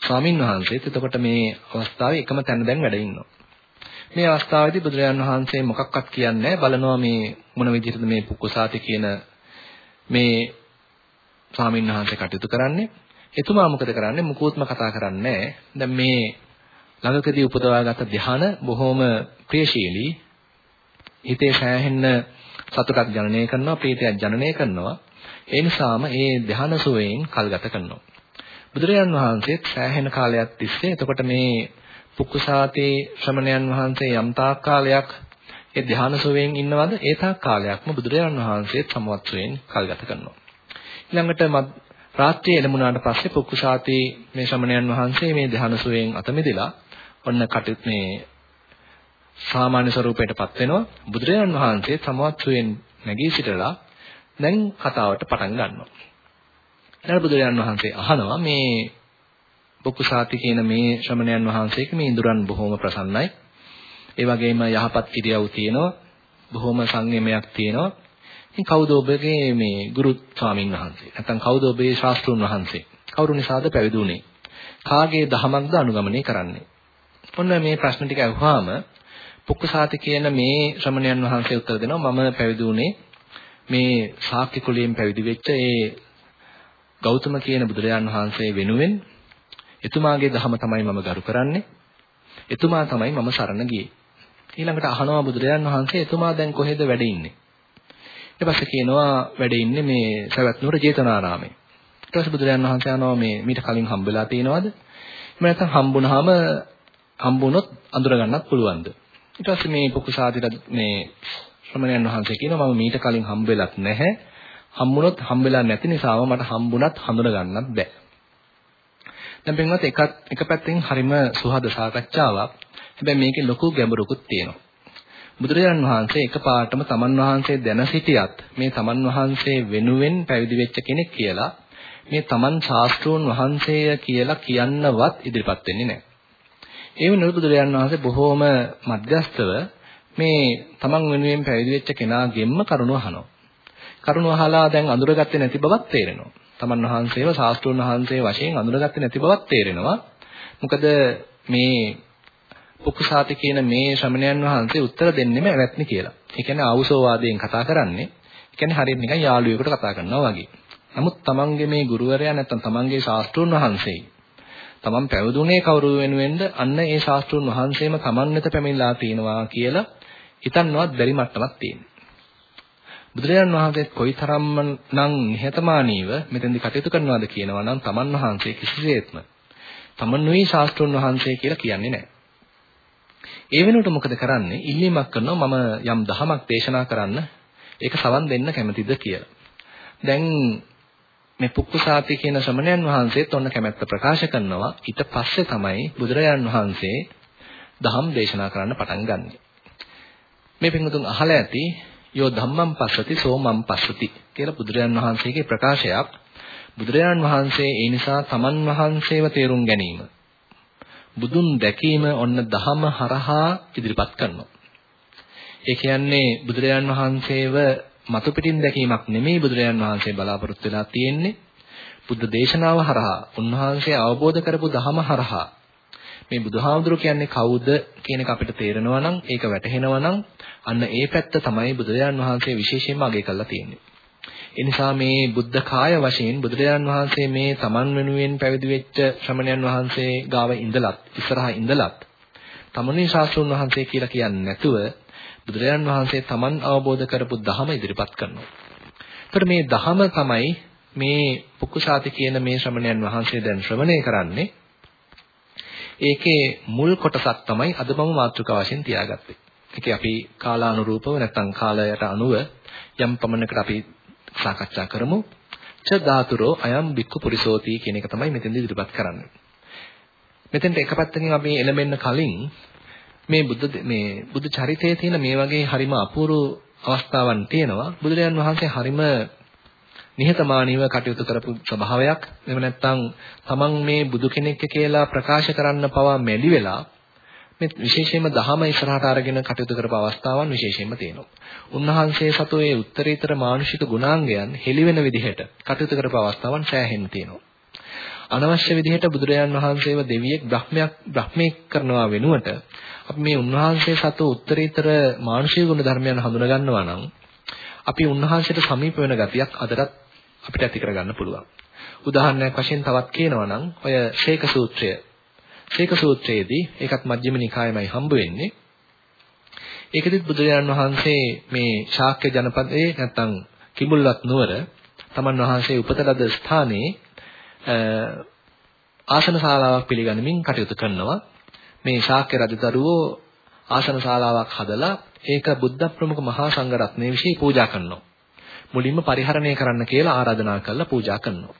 [SPEAKER 1] ස්වාමින් වහන්සේත් එතකොට මේ අවස්ථාවේ එකම තැන දැන් වැඩ ඉන්නවා. මේ අවස්ථාවේදී බුදුරජාන් වහන්සේ මොකක්වත් කියන්නේ බලනවා මේ මොන විදිහටද මේ පුක්කුසාති කියන මේ ස්වාමින් වහන්සේ කටයුතු කරන්නේ. එතුමා මොකද කරන්නේ? මුකුත්ම කතා කරන්නේ දැන් මේ ළඟකදී උපදවාගත් ධ්‍යාන බොහොම ප්‍රියශීලී හිතේ සෑහෙන්න සතුටක් ජනනය කරනවා, ප්‍රීතියක් ජනනය කරනවා. ඒ නිසාම ඒ ධ්‍යාන සුවයෙන් කල්ගත කරනවා. බුදුරජාන් වහන්සේත් සෑහෙන කාලයක් තිස්සේ එතකොට මේ පුක්කුසාතේ ශ්‍රමණයන් වහන්සේ යම් තාක් කාලයක් ඒ ධ්‍යාන සුවයෙන් ඉන්නවද ඒ තාක් කාලයක්ම බුදුරජාන් වහන්සේත් සමවත්වයෙන් කල්ගත කරනවා. ඊළඟට රාත්‍රියේ එළඹුණාට පස්සේ පුක්කුසාතේ මේ ශ්‍රමණයන් වහන්සේ මේ ධ්‍යාන සුවයෙන් අත මිදලා ඔන්න කටයුතු මේ සාමාන්‍ය ස්වරූපයටපත් වෙනවා. බුදුරජාන් වහන්සේ සමවත්වයෙන් නැගී සිටලා දැන් කතාවට පටන් ගන්නවා. ඊළඟ බුදුරජාන් වහන්සේ අහනවා මේ බොකුසාති කියන මේ ශ්‍රමණයන් වහන්සේක මේ ඉඳුරන් බොහොම ප්‍රසන්නයි. ඒ වගේම යහපත් කිරියව් තියෙනවා. බොහොම සංයමයක් තියෙනවා. ඉතින් කවුද ඔබගේ මේ ගුරු ස්වාමින් වහන්සේ? නැත්නම් කවුද ඔබේ ශාස්ත්‍රුන් වහන්සේ? කවුරු නිසාද පැවිදුනේ? කාගේ දහමක්ද අනුගමනය කරන්නේ? ඔන්න මේ ප්‍රශ්න ටික අහුවාම පුක්කසාති කියන මේ ශ්‍රමණයන් වහන්සේ උත්තර දෙනවා මම පැවිදුනේ මේ ශාක්‍ය කුලයෙන් පැවිදි වෙච්ච ඒ ගෞතම කියන බුදුරජාන් වහන්සේ වෙනුවෙන් එතුමාගේ ධහම තමයි මම ගරු කරන්නේ. එතුමා තමයි මම සරණ ගියේ. ඊළඟට අහනවා බුදුරජාන් වහන්සේ එතුමා දැන් කොහෙද වැඩ ඉන්නේ? ඊට පස්සේ කියනවා වැඩ ඉන්නේ මේ සවැත් නුවර ජේතවනාරාමේ. ඊට පස්සේ බුදුරජාන් වහන්සේ අහනවා මේ මීට කලින් හම්බෙලා තියෙනවද? එහෙම නැත්නම් හම්බුනහම හම්බුනොත් අඳුර ගන්නත් පුළුවන්ද? ඊට පස්සේ මේ පුකුසාදිර මේ ශ්‍රමණයන් වහන්සේ කියනවා මම මීට කලින් හම්බෙලත් නැහැ. හම්බුනොත් හම්බෙලා නැති නිසාම මට හම්බුණත් හඳුන ගන්නත් බෑ. දැන් පින්වත් එකත් එක පැත්තකින් හරිම සුහද සාකච්ඡාවක්. හැබැයි මේකේ ලොකු ගැඹුරකුත් තියෙනවා. බුදුරජාණන් වහන්සේ එකපාරටම තමන් වහන්සේ දැන සිටියත් මේ තමන් වහන්සේ වෙනුවෙන් පැවිදි වෙච්ච කෙනෙක් කියලා මේ තමන් ශාස්ත්‍රෝන් වහන්සේය කියලා කියන්නවත් ඉදිරිපත් වෙන්නේ නැහැ. ඒ වෙනුවට බුදුරජාණන් වහන්සේ බොහෝම මධ්‍යස්තව මේ තමන් වෙනුවෙන් පැවිදි වෙච්ච කෙනාගෙන්ම කරුණ අහනවා. කරුණ අහලා දැන් අඳුරගත්තේ නැති බවක් තේරෙනවා. තමන් වහන්සේව ශාස්ත්‍රෝන් වහන්සේ වශයෙන් අඳුරගත්තේ නැති බවක් තේරෙනවා. මොකද මේ පුක්කුසාති කියන මේ ශ්‍රමණයන් වහන්සේ උත්තර දෙන්නෙම ඇවැත්නි කියලා. ඒ කියන්නේ ආවුසෝවාදයෙන් කතා කරන්නේ. ඒ කියන්නේ හරියට නිකන් යාළුවෙකුට කතා කරනවා වගේ. නමුත් තමන්ගේ මේ ගුරුවරයා නැත්නම් තමන්ගේ ශාස්ත්‍රෝන් වහන්සේ තමන් පැවිදුනේ කවුරු වෙනුවෙන්ද අන්න ඒ ශාස්ත්‍රෝන් වහන්සේම තමන් වෙත පැමිණලා තිනවා කියලා හිතන්නවත් බැරි මට්ටමක් තියෙනවා. බුදුරජාණන් වහන්සේ කොයිතරම්ම නම් නිහතමානීව මෙතෙන්දි කටයුතු කරනවාද කියනවා නම් තමන් වහන්සේ කිසිසේත්ම තමන් නුයි ශාස්ත්‍රෝන් වහන්සේ කියලා කියන්නේ නැහැ. ඒ වෙනුවට මොකද කරන්නේ? ඉල්ලීමක් කරනවා මම යම් දහමක් දේශනා කරන්න ඒක සවන් දෙන්න කැමතිද කියලා. දැන් මේ පුක්කුසාති කියන ශ්‍රමණයන් වහන්සේත් ඔන්න කැමැත්ත ප්‍රකාශ කරනවා. ඊට පස්සේ තමයි බුදුරජාන් වහන්සේ දහම් දේශනා කරන්න පටන් ගන්නෙ. මේ පින්වතුන් අහලා ඇති යෝ ධම්මං පස්සති සෝමං පස්සති කියලා බුදුරජාන් වහන්සේගේ ප්‍රකාශයක්. බුදුරජාන් වහන්සේ ඒ නිසා තමන් වහන්සේව තේරුම් ගැනීම බුදුන් දැකීම ඔන්න දහම හරහා ඉදිරිපත් කරනවා. ඒ කියන්නේ බුදුරජාන් වහන්සේව මතු පිටින් දැකීමක් නෙමෙයි බුදුරජාන් වහන්සේ බලාපොරොත්තු වෙලා තියෙන්නේ. බුද්ධ දේශනාව හරහා උන්වහන්සේ අවබෝධ කරපු දහම හරහා මේ බුදුහාමුදුරු කියන්නේ කවුද කියන එක අපිට තේරෙනවා නම් ඒක වැටහෙනවා නම් අන්න ඒ පැත්ත තමයි බුදුරජාන් වහන්සේ විශේෂයෙන්ම අගය කරලා තියෙන්නේ. ඒ නිසා මේ බුද්ධ කාය වශයෙන් බුදුරජාන් වහන්සේ මේ තමන් වෙනුවෙන් පැවිදි වෙච්ච ශ්‍රමණයන් වහන්සේ ගාව ඉඳලත් ඉස්සරහා ඉඳලත් තමන්ගේ ශාස්ත්‍රඥ වහන්සේ කියලා කියන්නේ නැතුව බුදුරජාන් වහන්සේ තමන් අවබෝධ කරපු ධහම ඉදිරිපත් කරනවා. ඒතර මේ ධහම තමයි මේ පුක්කුසාති කියන මේ ශ්‍රමණයන් වහන්සේ දැන් ශ්‍රවණය කරන්නේ. ඒකේ මුල් කොටසක් තමයි අද මම මාතෘකාව වශයෙන් තියාගත්තේ. ඒකේ අපි කාලානුරූපව නැත්නම් කාලයට අනුව යම් පමණකට අපි සාකච්ඡා කරමු. ච ධාතුරෝ අයම් බික්කු පුරිසෝති කියන එක තමයි මෙතෙන්දී ඉදිරිපත් කරන්නේ. මෙතෙන්ට එක පැත්තකින් අපි එළඹෙන්න කලින් මේ බුද්ධ මේ බුද්ධ චරිතයේ තියෙන මේ වගේ හරිම අපූර්ව අවස්ථාවන් තියෙනවා. බුදුරජාන් වහන්සේ හරිම නිහතමානීව කටයුතු කරපු ස්වභාවයක්. එහෙම නැත්නම් තමන් මේ බුදු කෙනෙක් කියලා ප්‍රකාශ කරන්න පවා මැලි වෙලා මේ විශේෂයෙන්ම දහම ඉස්සරහට අරගෙන කටයුතු කරපු අවස්ථාවන් විශේෂයෙන්ම තියෙනවා. උන්වහන්සේ සතු ඒ උත්තරීතර මානුෂික ගුණාංගයන් හෙළිවෙන විදිහට කටයුතු කරපු අවස්ථාවන් සෑහෙන්න තියෙනවා. අනවශ්‍ය විදිහට බුදුරජාන් වහන්සේව දෙවියෙක් බ්‍රහ්මයක් බ්‍රහ්මෙක් කරනවා වෙනුවට අපි මේ උන්වහන්සේ සතු උත්තරීතර මානුෂික ගුණ ධර්මයන් හඳුනා ගන්නවා නම් අපි උන්වහන්සේට සමීප වෙන ගතියක් අදටත් අපිට ඇති කරගන්න පුළුවන්. උදාහරණයක් වශයෙන් තවත් කියනවා නම් ඔය ශේක සූත්‍රය. ශේක සූත්‍රයේදී ඒකත් මජ්ක්‍ධිම නිකායමයි හම්බ වෙන්නේ. ඒකෙදිත් බුදුරජාණන් වහන්සේ මේ ශාක්‍ය ජනපදයේ නැත්තම් කිඹුල්වත් නුවර තමන් වහන්සේ උපත ලද ස්ථානයේ ආසන ශාලාවක් පිළිගනිමින් කටයුතු කරනවා. මේ ශාක්‍ය රජදරුවෝ ආසන ශාලාවක් හදලා ඒක බුද්ධ ප්‍රමුඛ මහා සංඝ රත්නයේ විශ්ේ පූජා කරනවා. මුලින්ම පරිහරණය කරන්න කියලා ආරාධනා කරලා පූජා කරනවා.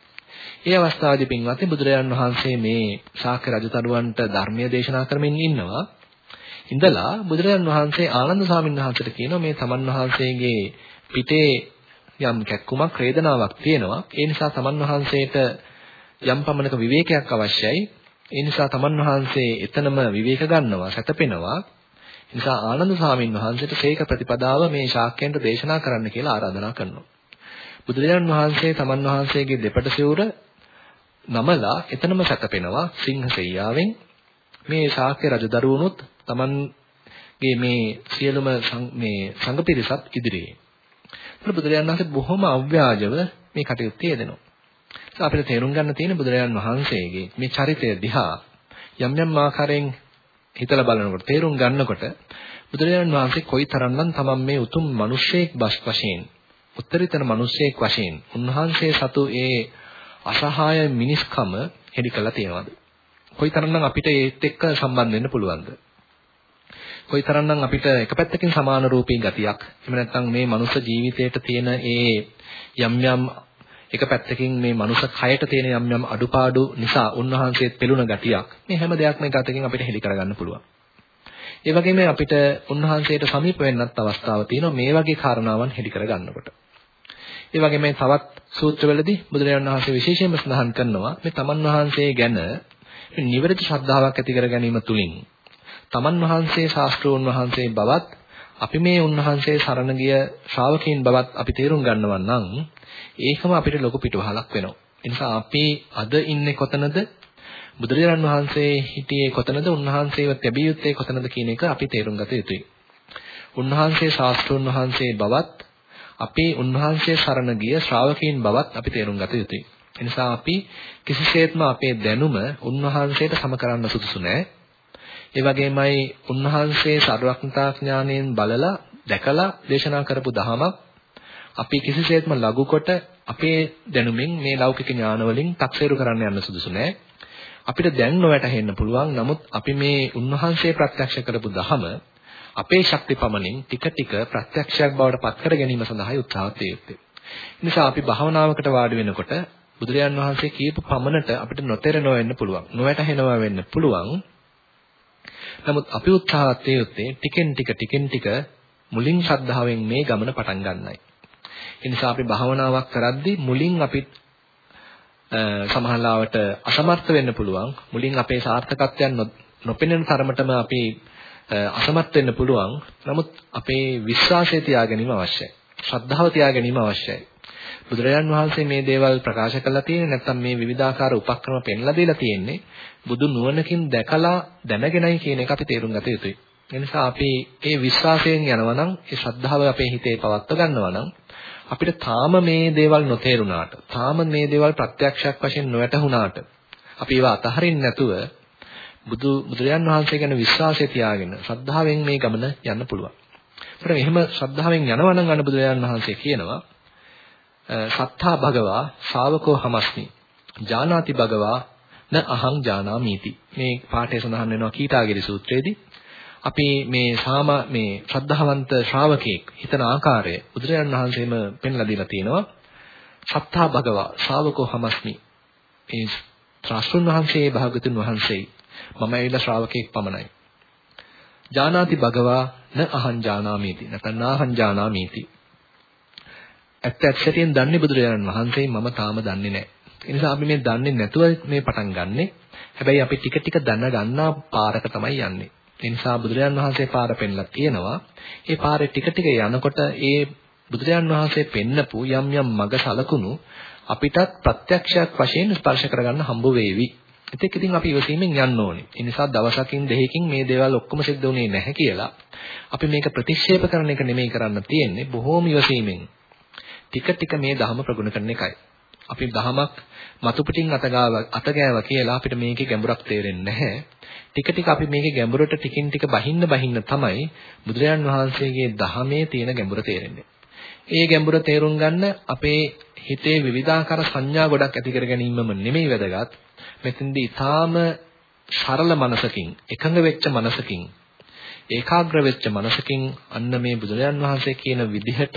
[SPEAKER 1] ඒ අවස්ථාවේදී පින්වත්නි බුදුරජාණන් වහන්සේ මේ ශාක්‍ය රජතරුවන්ට ධර්මයේ දේශනා කරමින් ඉන්නවා. ඉඳලා බුදුරජාණන් වහන්සේ ආනන්ද ස්වාමීන් වහන්සේට කියනවා මේ තමන් වහන්සේගේ පිටේ යම් කැක්කුමක් වේදනාවක් තියෙනවා. ඒ නිසා තමන් වහන්සේට යම් පමණක විවේකයක් අවශ්‍යයි. ඒ නිසා තමන් වහන්සේ එතනම විවේක ගන්නවා, සැතපෙනවා. නිසා ආනන්ද ස්වාමීන් වහන්සේට සීක ප්‍රතිපදාව මේ ශාක්‍යයන්ට දේශනා කරන්න කියලා ආරාධනා කරනවා. බුදුරජාණන් වහන්සේ තමන් වහන්සේගේ දෙපට සිවුර නමලා එතනම සැතපෙනවා සිංහසෙයියාවෙන් මේ ශාක්‍ය රජදරුවනුත් තමන්ගේ මේ සියලුම මේ සංඝ පිරිසත් ඉදිරියේ. ඒත් බුදුරජාණන් වහන්සේ බොහොම අව්‍යාජව මේ කටයුතු යෙදෙනවා. අපිට තේරුම් ගන්න තියෙන බුදුරජාණන් වහන්සේගේ මේ චරිතය දිහා යම් යම් ආකාරයෙන් හිතලා බලනකොට තේරුම් ගන්නකොට බුදුරජාණන් වහන්සේ කොයිතරම්නම් තමන් මේ උතුම් මිනිසෙක් වශයෙන් උත්තරීතර මිනිසෙක් වශයෙන් උන්වහන්සේ සතු ඒ අසහාය මිනිස්කම හෙළි කළා තියෙනවද? කොයිතරම්නම් අපිට ඒත් එක්ක සම්බන්ධ වෙන්න පුළුවන්ද? කොයිතරම්නම් අපිට එක පැත්තකින් සමාන රූපී ගතියක් එහෙම නැත්නම් මේ මනුෂ්‍ය ජීවිතයට තියෙන ඒ යම් යම් එක පැත්තකින් මේ මනුෂ්‍ය කයට තියෙන යම් යම් අඩුපාඩු නිසා උන්වහන්සේත් පෙළුණ ගතියක් මේ හැම දෙයක්ම එකතකින් අපිට හෙලි කරගන්න පුළුවන්. ඒ වගේම අපිට උන්වහන්සේට සමීප වෙන්නත් අවස්ථාව තියෙනවා මේ වගේ කාරණාවන් හෙලි කරගන්නකොට. ඒ වගේම තවත් සූත්‍රවලදී බුදුරජාණන් වහන්සේ විශේෂයෙන්ම සඳහන් කරනවා මේ තමන් වහන්සේ ගැන නිවැරදි ශ්‍රද්ධාවක් ඇති කර ගැනීම තුලින් තමන් වහන්සේ ශාස්ත්‍රෝන් වහන්සේ බවත් අපි මේ උන්වහන්සේ සරණ ගිය ශ්‍රාවකයන් බවත් අපි තේරුම් ගන්නවා නම් ඒකම අපිට ලොකු පිටුවහලක් වෙනවා. ඒ නිසා අපි අද ඉන්නේ කොතනද? බුදුරජාණන් වහන්සේ හිටියේ කොතනද? උන්වහන්සේව තැබිය යුත්තේ කොතනද කියන එක අපි තේරුම් ගත යුතුයි. උන්වහන්සේ ශාස්ත්‍රෝන් වහන්සේ බවත් අපේ උන්වහන්සේ සරණ ගිය ශ්‍රාවකයන් බවත් අපි තේරුම් ගත යුතුයි. ඒ නිසා අපි කිසිසේත්ම අපේ දැනුම උන්වහන්සේට සම කරන්න සුදුසු නෑ. ඒ වගේමයි උන්වහන්සේ සර්වඥතා ඥාණයෙන් බලලා දැකලා දේශනා කරපු දහමක් අපි කිසිසේත්ම ලඝු කොට අපේ දැනුමින් මේ ලෞකික ඥාන වලින් තක්සේරු කරන්න යන්න සුදුසු නෑ. අපිට දැන් නොවැටහෙන්න පුළුවන්. නමුත් අපි මේ උන්වහන්සේ ප්‍රත්‍යක්ෂ කරපු දහම අපේ ශක්ති පමණින් ටික ටික ප්‍රත්‍යක්ෂයක් බවට පත් කර ගැනීම සඳහායි උත්සාහත් යුත්තේ. නිසා අපි භාවනාවකට වාඩි වෙනකොට බුදුරජාන් වහන්සේ කියපු පමණට අපිට නොතේරෙනව වෙන්න පුළුවන්. නොවැටහෙනව වෙන්න පුළුවන්. නමුත් අපි උත්සාහත් යුත්තේ ටිකෙන් ටික ටිකෙන් ටික මුලින් ශ්‍රද්ධාවෙන් මේ ගමන පටන් ගන්නයි. ඒ නිසා අපි භාවනාවක් කරද්දී මුලින් අපි සමහරවට අසමර්ථ වෙන්න පුළුවන්. මුලින් අපේ සාර්ථකත්වයන් නොපෙනෙන තරමටම අපි අසමත් වෙන්න පුළුවන්. නමුත් අපේ විශ්වාසය තියාගැනීම අවශ්‍යයි. ශ්‍රද්ධාව තියාගැනීම අවශ්‍යයි. බුදුරජාන් වහන්සේ මේ දේවල් ප්‍රකාශ කළා තියෙන්නේ නැත්නම් මේ විවිධාකාර උපක්‍රම පෙන්ලා දීලා තියෙන්නේ බුදු නුවණකින් දැකලා දැනගෙනයි කියන එක අපි තේරුම් ගත යුතුයි. ඒ නිසා අපි මේ විශ්වාසයෙන් යනවා නම් ඒ ශ්‍රද්ධාව අපේ හිතේ පවත්ව ගන්නවා නම් අපිට තාම මේ දේවල් නොතේරුණාට, තාම මේ දේවල් ප්‍රත්‍යක්ෂයක් වශයෙන් නොවැටහුණාට අපි ඒවා අතහරින්න නැතුව බුදු බුදුරජාන් වහන්සේ ගැන විශ්වාසය තියාගෙන ශ්‍රද්ධාවෙන් මේ ගමන යන්න පුළුවන්. ඒතර එහෙම ශ්‍රද්ධාවෙන් යනවා නම් අන්න බුදුරජාන් වහන්සේ කියනවා සත්තා භගවා ශාවකෝ හමස්මි. ජානාති භගවා න අහං ජානාමීති. මේ පාඨය සඳහන් වෙනවා කීටාගිරි සූත්‍රයේදී. අපි මේ සාම මේ ශ්‍රද්ධාවන්ත ශ්‍රාවකෙක් හිතන ආකාරය බුදුරජාණන් වහන්සේම පෙන්ලා දීලා තියෙනවා. සත්තා භගවා ශාවකෝ හමස්මි. මේ ත්‍රාසුන් වහන්සේ භාගතුන් වහන්සේ මම ඇවිල්ලා ශ්‍රාවකෙක් පමණයි. ජානාති භගවා න අහං ජානාමීති නැත්නම් නාහං ජානාමීති. ඇත්ත ඇත්තටින් දන්නේ බුදුරජාණන් වහන්සේ මම තාම දන්නේ නැහැ. ඒ නිසා අපි මේ දන්නේ නැතුව මේ පටන් ගන්නෙ. හැබැයි අපි ටික ටික දැන ගන්නා පාරක තමයි යන්නේ. ඒ නිසා බුදුරජාන් වහන්සේ පාර පෙන්ලා තියෙනවා. ඒ පාරේ ටික ටික යනකොට ඒ බුදුරජාන් වහන්සේ පෙන්නපු යම් යම් මඟ සලකුණු අපිටත් ප්‍රත්‍යක්ෂයක් වශයෙන් ස්පර්ශ කරගන්න හම්බ වේවි. ඒත් ඉතින් අපි ඉවසීමෙන් යන්න ඕනේ. ඒ නිසා දවසකින් දෙකකින් මේ දේවල් ඔක්කොම සිද්ධ වුණේ නැහැ කියලා අපි මේක ප්‍රතික්ෂේප කරන එක නෙමෙයි කරන්න තියෙන්නේ. බොහෝම ඉවසීමෙන් ටික ටික මේ ධහම ප්‍රගුණ කරන එකයි. අපි දහමක් මතු පිටින් අතගාව අතගෑව කියලා අපිට මේකේ ගැඹුරක් තේරෙන්නේ නැහැ. ටික ටික අපි මේකේ ගැඹුරට ටිකින් ටික බහින්න බහින්න තමයි බුදුරජාන් වහන්සේගේ දහමේ තියෙන ගැඹුර තේරෙන්නේ. ඒ ගැඹුර තේරුම් ගන්න අපේ හිතේ විවිධාකාර සංඥා ගොඩක් ඇති කර ගැනීමම නෙමෙයි වැදගත්. මෙතෙන්දී ඊටාම සරල මනසකින් එකඟ වෙච්ච මනසකින් ඒකාග්‍ර වෙච්ච මනසකින් අන්න මේ බුදුරජාන් වහන්සේ කියන විදිහට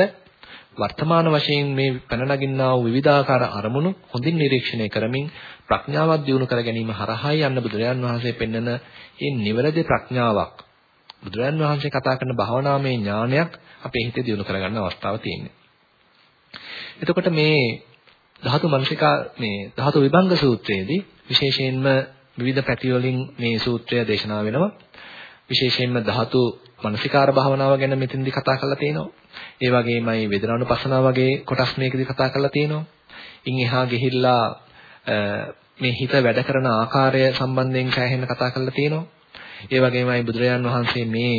[SPEAKER 1] වර්තමාන වශයෙන් මේ පැන නගින්නා වූ විවිධාකාර අරමුණු හොඳින් නිරීක්ෂණය කරමින් ප්‍රඥාවක් දියුණු කර ගැනීම හරහායි යන්න බුදුරජාන් වහන්සේ පෙන්වන මේ නිවැරදි ප්‍රඥාවක් බුදුරජාන් වහන්සේ කතා කරන භාවනාමය ඥානයක් අපේ හිතේ දියුණු කරගන්න අවස්ථාව තියෙනවා. එතකොට මේ ධාතු මනසිකා මේ ධාතු විභංග සූත්‍රයේදී විශේෂයෙන්ම විවිධ පැති වලින් මේ සූත්‍රය දේශනා වෙනවා. විශේෂයෙන්ම ධාතු මනසිකාර භාවනාව ගැන මෙතෙන්දී කතා කරලා තියෙනවා. ඒ වගේමයි වේදනානුපස්සනාව වගේ කොටස් මේකදී කතා කරලා තියෙනවා. ඉන් එහා ගිහිල්ලා මේ හිත වැඩ කරන ආකාරය සම්බන්ධයෙන් සෑහෙන කතා කරලා තියෙනවා. ඒ වගේමයි බුදුරජාන් වහන්සේ මේ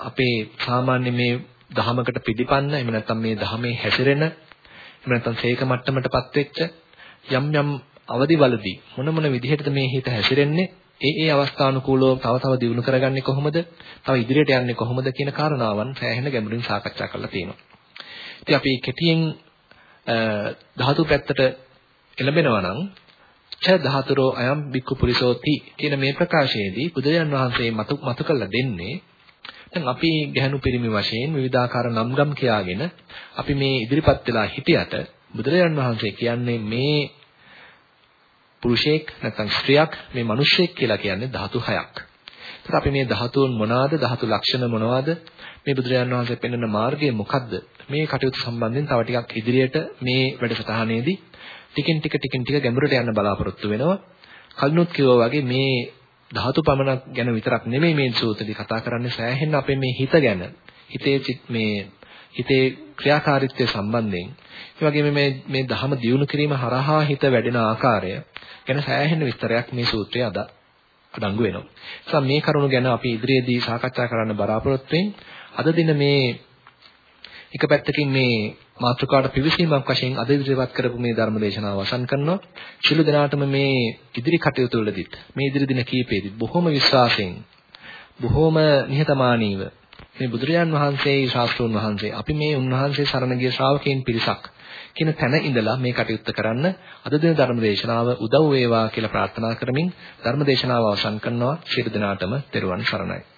[SPEAKER 1] අපේ සාමාන්‍ය මේ දහමකට පිළිපන්න එහෙම නැත්නම් මේ දහමේ හැසිරෙන එහෙම නැත්නම් සේක මට්ටමටපත් වෙච්ච යම් යම් අවදිවලදී මොන මොන විදිහටද මේ හිත හැසිරෙන්නේ ඒ ඒ අවස්ථානුකූලව තව තව දියුණු කරගන්නේ කොහොමද? තව ඉදිරියට යන්නේ කොහොමද කියන කාරණාවන් සෑහෙන ගැඹුරින් සාකච්ඡා කරලා තියෙනවා. ඉතින් අපි කෙටියෙන් ධාතු පැත්තට එළඹෙනවා නම් ච ධාතුරෝ අයම් බික්කු පුරිසෝති කියන මේ ප්‍රකාශයේදී බුදුරජාන් වහන්සේ මතු මතු කළ දෙන්නේ දැන් අපි ගැහණු පිරිමි වශයෙන් විවිධාකාර නම්ගම් කියාගෙන අපි මේ ඉදිරිපත් වෙලා හිටියට බුදුරජාන් වහන්සේ කියන්නේ මේ පුරුෂයෙක් නැත්නම් ස්ත්‍රියක් මේ මිනිසෙක් කියලා කියන්නේ ධාතු හයක්. ඒත් අපි මේ ධාතුන් මොනවාද ධාතු ලක්ෂණ මොනවාද මේ බුදුරජාණන් වහන්සේ පෙන්වන මාර්ගය මොකද්ද මේ කටයුතු සම්බන්ධයෙන් තව ටිකක් ඉදිරියට මේ වැඩසටහනේදී ටිකින් ටික ටිකින් ටික ගැඹුරට යන්න බලාපොරොත්තු වෙනවා. කලිනුත් කිව්වා වගේ මේ ධාතු පමණක් ගැන විතරක් නෙමෙයි මේ සූත්‍රදී කතා කරන්නේ සෑහෙන අපේ මේ හිත ගැන හිතේ මේ හිතේ ක්‍රියාකාරීත්වය සම්බන්ධයෙන් ඒ වගේම මේ මේ ධහම දියුණු කිරීම හරහා හිත වැඩෙන ආකාරය ගැන සෑහෙන විස්තරයක් මේ සූත්‍රයේ අද අඩංගු වෙනවා. නිසා මේ කරුණු ගැන අපි ඉදිරියේදී සාකච්ඡා කරන්න බලාපොරොත්තු අද දින මේ එක පැත්තකින් මේ මාතෘකාවට පිවිසීමක් වශයෙන් අද ඉදිරිපත් කරපු මේ ධර්ම දේශනාව අවසන් කරනවා. ශිළු දිනාටම මේ ඉදිරි කටයුතු වලදීත් මේ ඉදිරි දින කීපෙදිත් බොහොම විශ්වාසයෙන් බොහොම නිහතමානීව මේ බුදුරජාන් වහන්සේ ශාස්ත්‍රෝන් වහන්සේ අපි මේ උන්වහන්සේ සරණ ගිය ශ්‍රාවකයන් පිරිසක් කියන තැන ඉඳලා මේ කටයුත්ත කරන්න අද දින ධර්ම දේශනාව උදව් වේවා කියලා ප්‍රාර්ථනා කරමින් ධර්ම දේශනාව අවසන් කරනවා. ශිරු දිනාටම තෙරුවන් සරණයි.